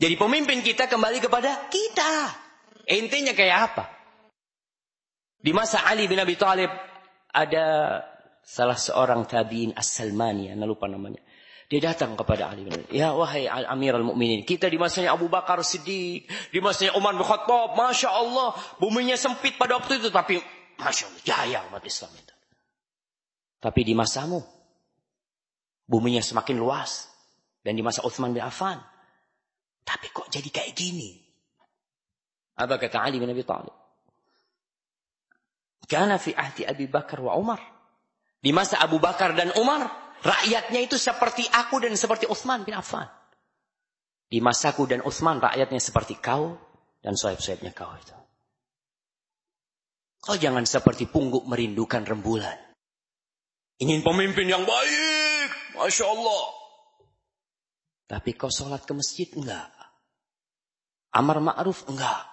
Jadi pemimpin kita kembali kepada kita. Intinya kayak apa? Di masa Ali bin Abi Thalib ada salah seorang tabiin As-Salmani, ya, lupa namanya. Dia datang kepada Ali bin Abi Ya wahai Amirul Mukminin, kita di masanya Abu Bakar Siddiq, di masanya Umar bin Khattab, Masya Allah, buminya sempit pada waktu itu, tapi Masya Allah, jaya umat Islam itu. Tapi di masamu, buminya semakin luas. Dan di masa Uthman bin Affan. Tapi kok jadi kayak gini? Apa kata Ali bin Abi Thalib? Karena fi ahdi Abi Bakar wa Umar. Di masa Abu Bakar dan Umar, Rakyatnya itu seperti aku dan seperti Uthman bin Affan. Di masaku dan Uthman rakyatnya seperti kau dan sohib-sohibnya kau itu. Kau jangan seperti pungguk merindukan rembulan. Ingin pemimpin yang baik. Masya Allah. Tapi kau sholat ke masjid enggak. Amar ma'ruf enggak.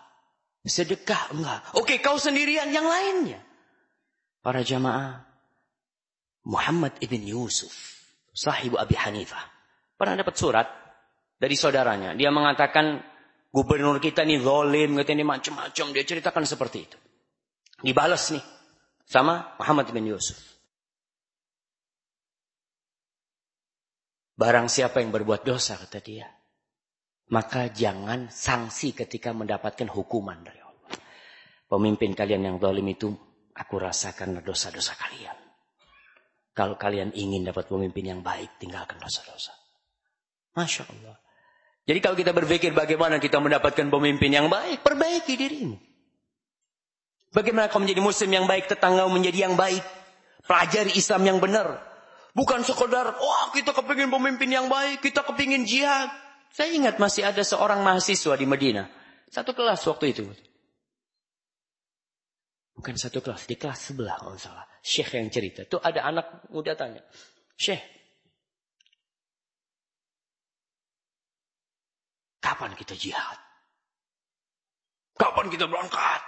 Sedekah enggak. Oke kau sendirian yang lainnya. Para jamaah. Muhammad ibn Yusuf, sahibu Abi Hanifah. Pernah dapat surat dari saudaranya. Dia mengatakan gubernur kita ini zolim, ini macam-macam. Dia ceritakan seperti itu. Dibalas nih sama Muhammad ibn Yusuf. Barang siapa yang berbuat dosa, kata dia. Maka jangan sanksi ketika mendapatkan hukuman dari Allah. Pemimpin kalian yang zalim itu, aku rasakan dosa-dosa kalian. Kalau kalian ingin dapat pemimpin yang baik, tinggalkan dosa-dosa. Masya Allah. Jadi kalau kita berpikir bagaimana kita mendapatkan pemimpin yang baik, perbaiki dirimu. Bagaimana kau menjadi muslim yang baik, tetangga menjadi yang baik. Pelajari Islam yang benar. Bukan sekedar, wah oh, kita kepingin pemimpin yang baik, kita kepingin jihad. Saya ingat masih ada seorang mahasiswa di Medina. Satu kelas waktu itu. Bukan satu kelas, di kelas sebelah kalau salah. Syekh yang cerita. Tuh ada anak muda tanya. Syekh, kapan kita jihad? Kapan kita berangkat?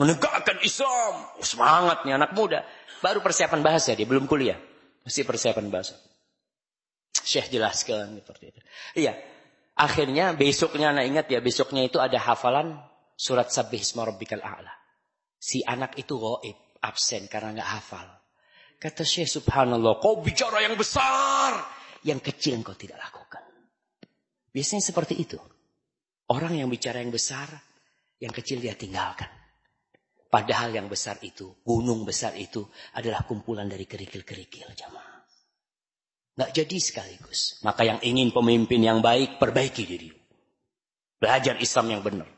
Menegakkan Islam. Oh, semangat nih anak muda. Baru persiapan bahasa dia, belum kuliah. Masih persiapan bahasa. Syekh jelaskan seperti itu. Iya. Akhirnya besoknya anak ingat ya, besoknya itu ada hafalan surat Sabih Isma A'la. Si anak itu goib, absen karena nggak hafal. Kata Syekh subhanallah, kau bicara yang besar. Yang kecil kau tidak lakukan. Biasanya seperti itu. Orang yang bicara yang besar, yang kecil dia tinggalkan. Padahal yang besar itu, gunung besar itu adalah kumpulan dari kerikil-kerikil jamaah. Nggak jadi sekaligus. Maka yang ingin pemimpin yang baik, perbaiki diri. Belajar Islam yang benar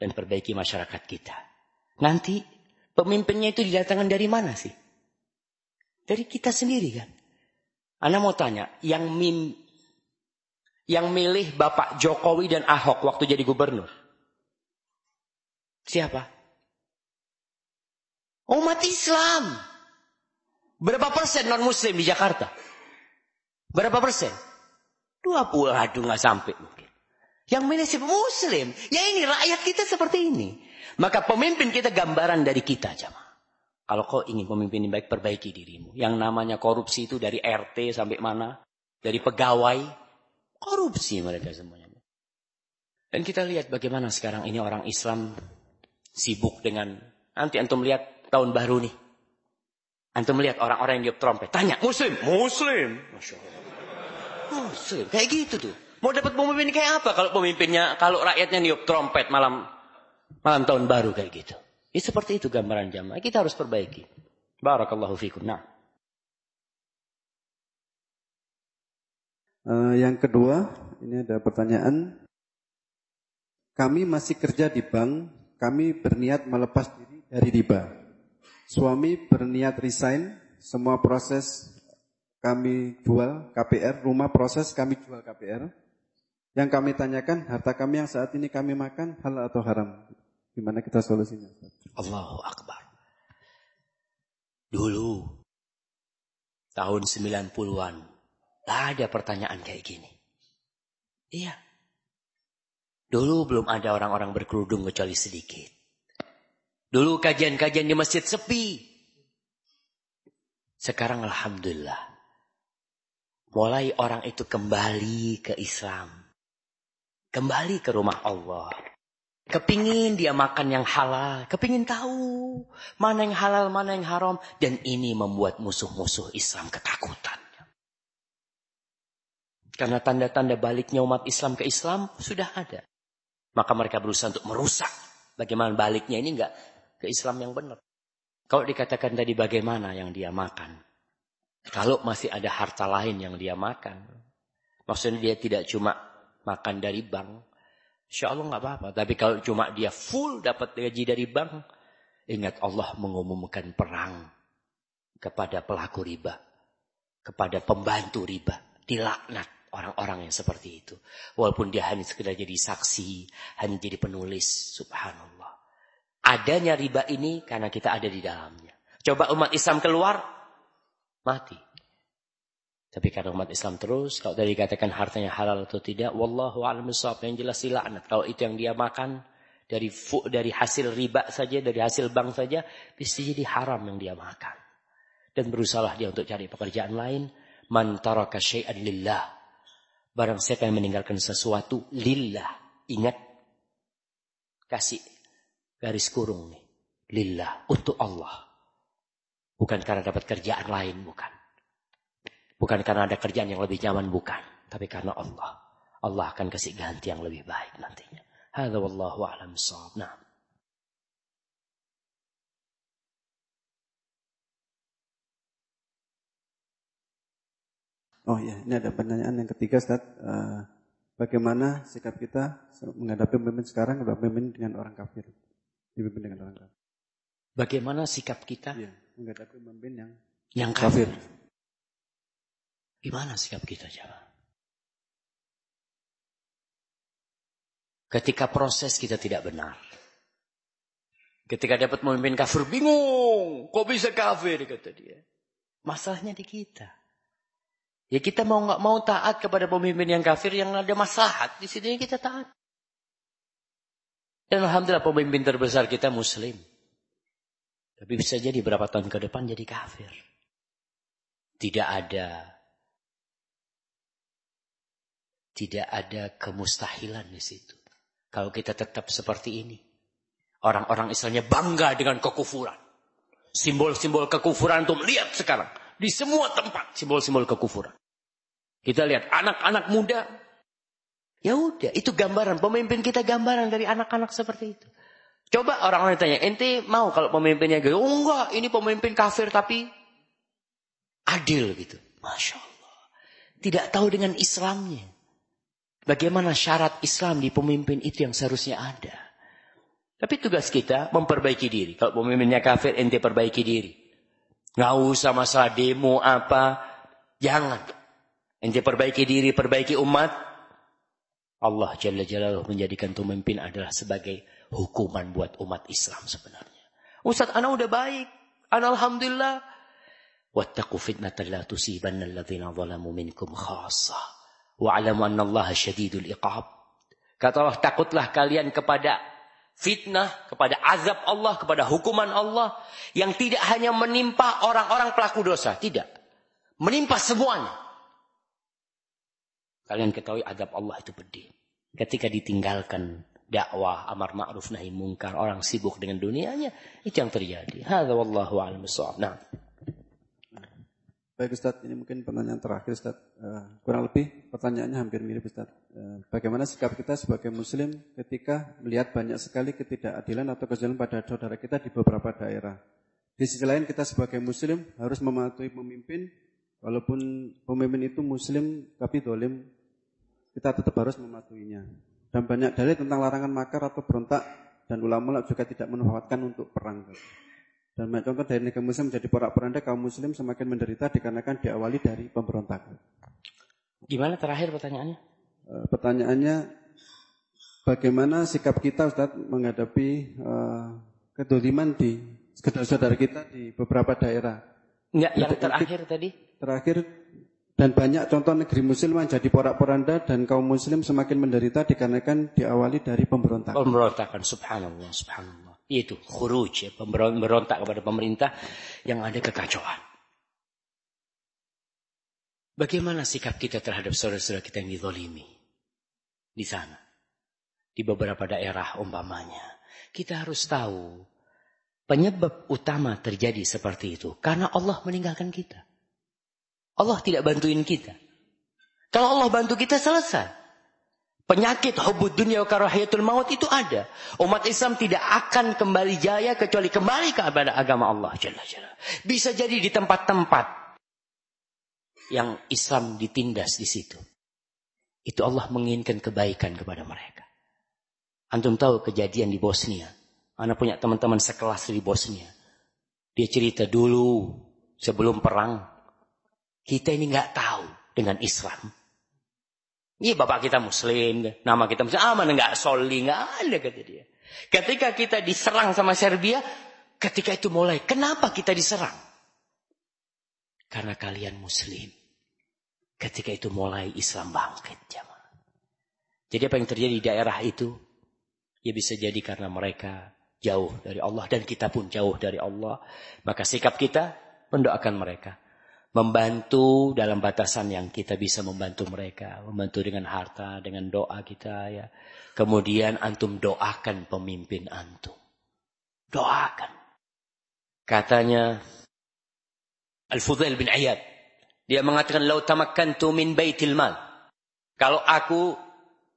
dan perbaiki masyarakat kita. Nanti pemimpinnya itu didatangkan dari mana sih? Dari kita sendiri kan. Anda mau tanya, yang mim, yang milih Bapak Jokowi dan Ahok waktu jadi gubernur. Siapa? Umat Islam. Berapa persen non muslim di Jakarta? Berapa persen? 20, aduh nggak sampai mungkin. Yang siapa? Muslim. Ya ini rakyat kita seperti ini. Maka pemimpin kita gambaran dari kita jamaah. Kalau kau ingin pemimpin yang baik, perbaiki dirimu. Yang namanya korupsi itu dari RT sampai mana? Dari pegawai. Korupsi mereka semuanya. Dan kita lihat bagaimana sekarang ini orang Islam sibuk dengan... Nanti antum lihat tahun baru nih. Antum melihat orang-orang yang diop trompet. Tanya, Muslim? Muslim. Masya Allah. Muslim. Kayak gitu tuh. Mau dapat pemimpin kayak apa kalau pemimpinnya, kalau rakyatnya niup trompet malam malam tahun baru kayak gitu. Ya seperti itu gambaran jamaah. Kita harus perbaiki. Barakallahu fikum. Nah. Uh, yang kedua, ini ada pertanyaan. Kami masih kerja di bank, kami berniat melepas diri dari riba. Suami berniat resign, semua proses kami jual KPR, rumah proses kami jual KPR. Yang kami tanyakan, harta kami yang saat ini kami makan halal atau haram? Gimana kita solusinya? Allahu Akbar. Dulu, tahun 90-an, ada pertanyaan kayak gini. Iya. Dulu belum ada orang-orang berkerudung kecuali sedikit. Dulu kajian-kajian di masjid sepi. Sekarang Alhamdulillah. Mulai orang itu kembali ke Islam. Kembali ke rumah Allah. Kepingin dia makan yang halal. Kepingin tahu mana yang halal, mana yang haram. Dan ini membuat musuh-musuh Islam ketakutan. Karena tanda-tanda baliknya umat Islam ke Islam sudah ada. Maka mereka berusaha untuk merusak. Bagaimana baliknya ini enggak ke Islam yang benar. Kalau dikatakan tadi bagaimana yang dia makan. Kalau masih ada harta lain yang dia makan. Maksudnya dia tidak cuma makan dari bank, insya Allah nggak apa-apa. Tapi kalau cuma dia full dapat gaji dari bank, ingat Allah mengumumkan perang kepada pelaku riba, kepada pembantu riba, dilaknat orang-orang yang seperti itu. Walaupun dia hanya sekedar jadi saksi, hanya jadi penulis, subhanallah. Adanya riba ini karena kita ada di dalamnya. Coba umat Islam keluar, mati. Tapi karena umat Islam terus, kalau tadi katakan hartanya halal atau tidak, wallahu a'lam Yang jelas dilaknat. Kalau itu yang dia makan dari dari hasil riba saja, dari hasil bank saja, bisa jadi haram yang dia makan. Dan berusaha dia untuk cari pekerjaan lain. Man taraka syai'an lillah. Barang siapa yang meninggalkan sesuatu lillah. Ingat kasih garis kurung nih. Lillah untuk Allah. Bukan karena dapat kerjaan lain, bukan. Bukan karena ada kerjaan yang lebih nyaman, bukan. Tapi karena Allah. Allah akan kasih ganti yang lebih baik nantinya. Hadza wallahu a'lam. Nah. Oh ya, ini ada pertanyaan yang ketiga, Ustaz. Uh, bagaimana sikap kita menghadapi pemimpin sekarang, pemimpin dengan orang kafir? Dipimpin dengan orang kafir. Bagaimana sikap kita? Ya, menghadapi pemimpin yang yang kafir. kafir. Gimana sikap kita jamaah? Ketika proses kita tidak benar. Ketika dapat pemimpin kafir bingung, kok bisa kafir kata dia. Masalahnya di kita. Ya kita mau nggak mau taat kepada pemimpin yang kafir yang ada maslahat di sini kita taat. Dan alhamdulillah pemimpin terbesar kita muslim. Tapi bisa jadi berapa tahun ke depan jadi kafir. Tidak ada tidak ada kemustahilan di situ. Kalau kita tetap seperti ini. Orang-orang Islamnya bangga dengan kekufuran. Simbol-simbol kekufuran itu lihat sekarang. Di semua tempat simbol-simbol kekufuran. Kita lihat anak-anak muda. Ya udah, itu gambaran. Pemimpin kita gambaran dari anak-anak seperti itu. Coba orang-orang tanya, ente mau kalau pemimpinnya gitu? Oh enggak, ini pemimpin kafir tapi adil gitu. Masya Allah. Tidak tahu dengan Islamnya. Bagaimana syarat Islam di pemimpin itu yang seharusnya ada. Tapi tugas kita memperbaiki diri. Kalau pemimpinnya kafir, ente perbaiki diri. Nggak usah masalah demo apa. Jangan. Ente perbaiki diri, perbaiki umat. Allah Jalla Jalaluh menjadikan pemimpin adalah sebagai hukuman buat umat Islam sebenarnya. Ustaz, anak udah baik. Anak Alhamdulillah. Wattaqu fitnatan la tusibanna alladhina zalamu minkum khasa. Wa'alamu anna Allah syadidul iqab. Kata Allah, takutlah kalian kepada fitnah, kepada azab Allah, kepada hukuman Allah yang tidak hanya menimpa orang-orang pelaku dosa, tidak. Menimpa semuanya. Kalian ketahui azab Allah itu pedih. Ketika ditinggalkan dakwah amar ma'ruf nahi mungkar, orang sibuk dengan dunianya, itu yang terjadi. Hadza wallahu a'lam Nah. Baik Ustaz, ini mungkin pertanyaan terakhir Ustaz. Uh, kurang lebih pertanyaannya hampir mirip Ustaz. Uh, bagaimana sikap kita sebagai muslim ketika melihat banyak sekali ketidakadilan atau kezaliman pada saudara kita di beberapa daerah. Di sisi lain kita sebagai muslim harus mematuhi pemimpin, walaupun pemimpin itu muslim tapi dolim, kita tetap harus mematuhinya. Dan banyak dalil tentang larangan makar atau berontak dan ulama juga tidak menuhatkan untuk perang. Dan contoh dari negara muslim menjadi porak-poranda kaum muslim semakin menderita dikarenakan diawali dari pemberontakan. Gimana terakhir pertanyaannya? E, pertanyaannya, bagaimana sikap kita Ustaz menghadapi uh, kedoliman di saudara kita di beberapa daerah? Enggak, yang terakhir tadi? Terakhir, dan banyak contoh negeri muslim menjadi porak-poranda dan kaum muslim semakin menderita dikarenakan diawali dari pemberontakan. Pemberontakan, subhanallah, subhanallah. Itu khuruj, ya, pemberontak kepada pemerintah yang ada kekacauan. Bagaimana sikap kita terhadap saudara-saudara kita yang dizolimi? Di sana. Di beberapa daerah umpamanya. Kita harus tahu penyebab utama terjadi seperti itu. Karena Allah meninggalkan kita. Allah tidak bantuin kita. Kalau Allah bantu kita selesai. Penyakit hubud dunia karahiyatul maut itu ada. Umat Islam tidak akan kembali jaya kecuali kembali kepada agama Allah Jalla Jalla. Bisa jadi di tempat-tempat yang Islam ditindas di situ. Itu Allah menginginkan kebaikan kepada mereka. Antum tahu kejadian di Bosnia. Anak punya teman-teman sekelas di Bosnia. Dia cerita dulu sebelum perang. Kita ini nggak tahu dengan Islam. Iya bapak kita muslim, nama kita muslim, aman enggak soli, enggak ada kata dia. Ketika kita diserang sama Serbia, ketika itu mulai, kenapa kita diserang? Karena kalian muslim. Ketika itu mulai Islam bangkit jamaah. Jadi apa yang terjadi di daerah itu? Ya bisa jadi karena mereka jauh dari Allah dan kita pun jauh dari Allah. Maka sikap kita mendoakan mereka membantu dalam batasan yang kita bisa membantu mereka, membantu dengan harta, dengan doa kita ya. Kemudian antum doakan pemimpin antum. Doakan. Katanya Al-Fudail bin Ayyad dia mengatakan lau tamakkantu min baitil mal. Kalau aku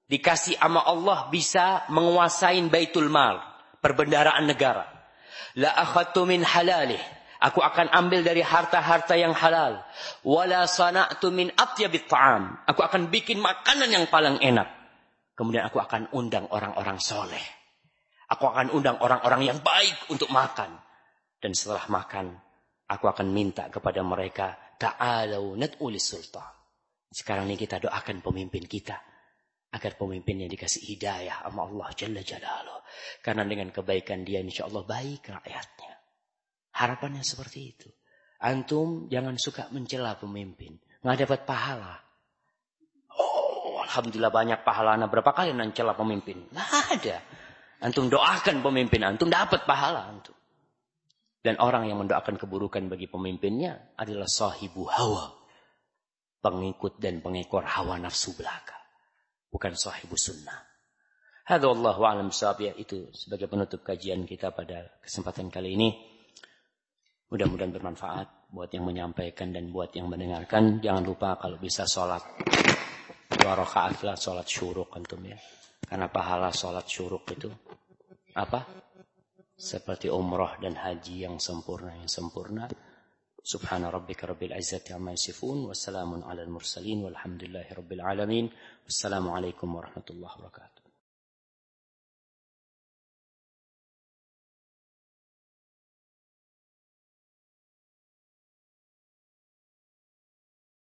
dikasih ama Allah bisa menguasai baitul mal, perbendaraan negara. La akhadtu min halalih Aku akan ambil dari harta-harta yang halal. Wala sana'tu min atyabit ta'am. Aku akan bikin makanan yang paling enak. Kemudian aku akan undang orang-orang soleh. Aku akan undang orang-orang yang baik untuk makan. Dan setelah makan, aku akan minta kepada mereka, ta'alau nad'uli sultan. Sekarang ini kita doakan pemimpin kita. Agar pemimpinnya dikasih hidayah sama Allah Jalla Jalaluh. Karena dengan kebaikan dia insya Allah baik rakyatnya. Harapannya seperti itu. Antum jangan suka mencela pemimpin. Nggak dapat pahala. Oh, Alhamdulillah banyak pahala. Nah, berapa kali mencela pemimpin? Nggak ada. Antum doakan pemimpin. Antum dapat pahala. Antum. Dan orang yang mendoakan keburukan bagi pemimpinnya adalah sahibu hawa. Pengikut dan pengekor hawa nafsu belaka bukan sahibu sunnah. Hadza wallahu a'lam ya itu sebagai penutup kajian kita pada kesempatan kali ini. Mudah-mudahan bermanfaat buat yang menyampaikan dan buat yang mendengarkan. Jangan lupa kalau bisa sholat dua rakaat lah sholat syuruk antum ya. Karena pahala sholat syuruk itu apa? Seperti umrah dan haji yang sempurna yang sempurna. Subhana rabbika rabbil izzati amma yasifun wa salamun alal mursalin walhamdulillahi rabbil alamin. Wassalamualaikum warahmatullahi wabarakatuh.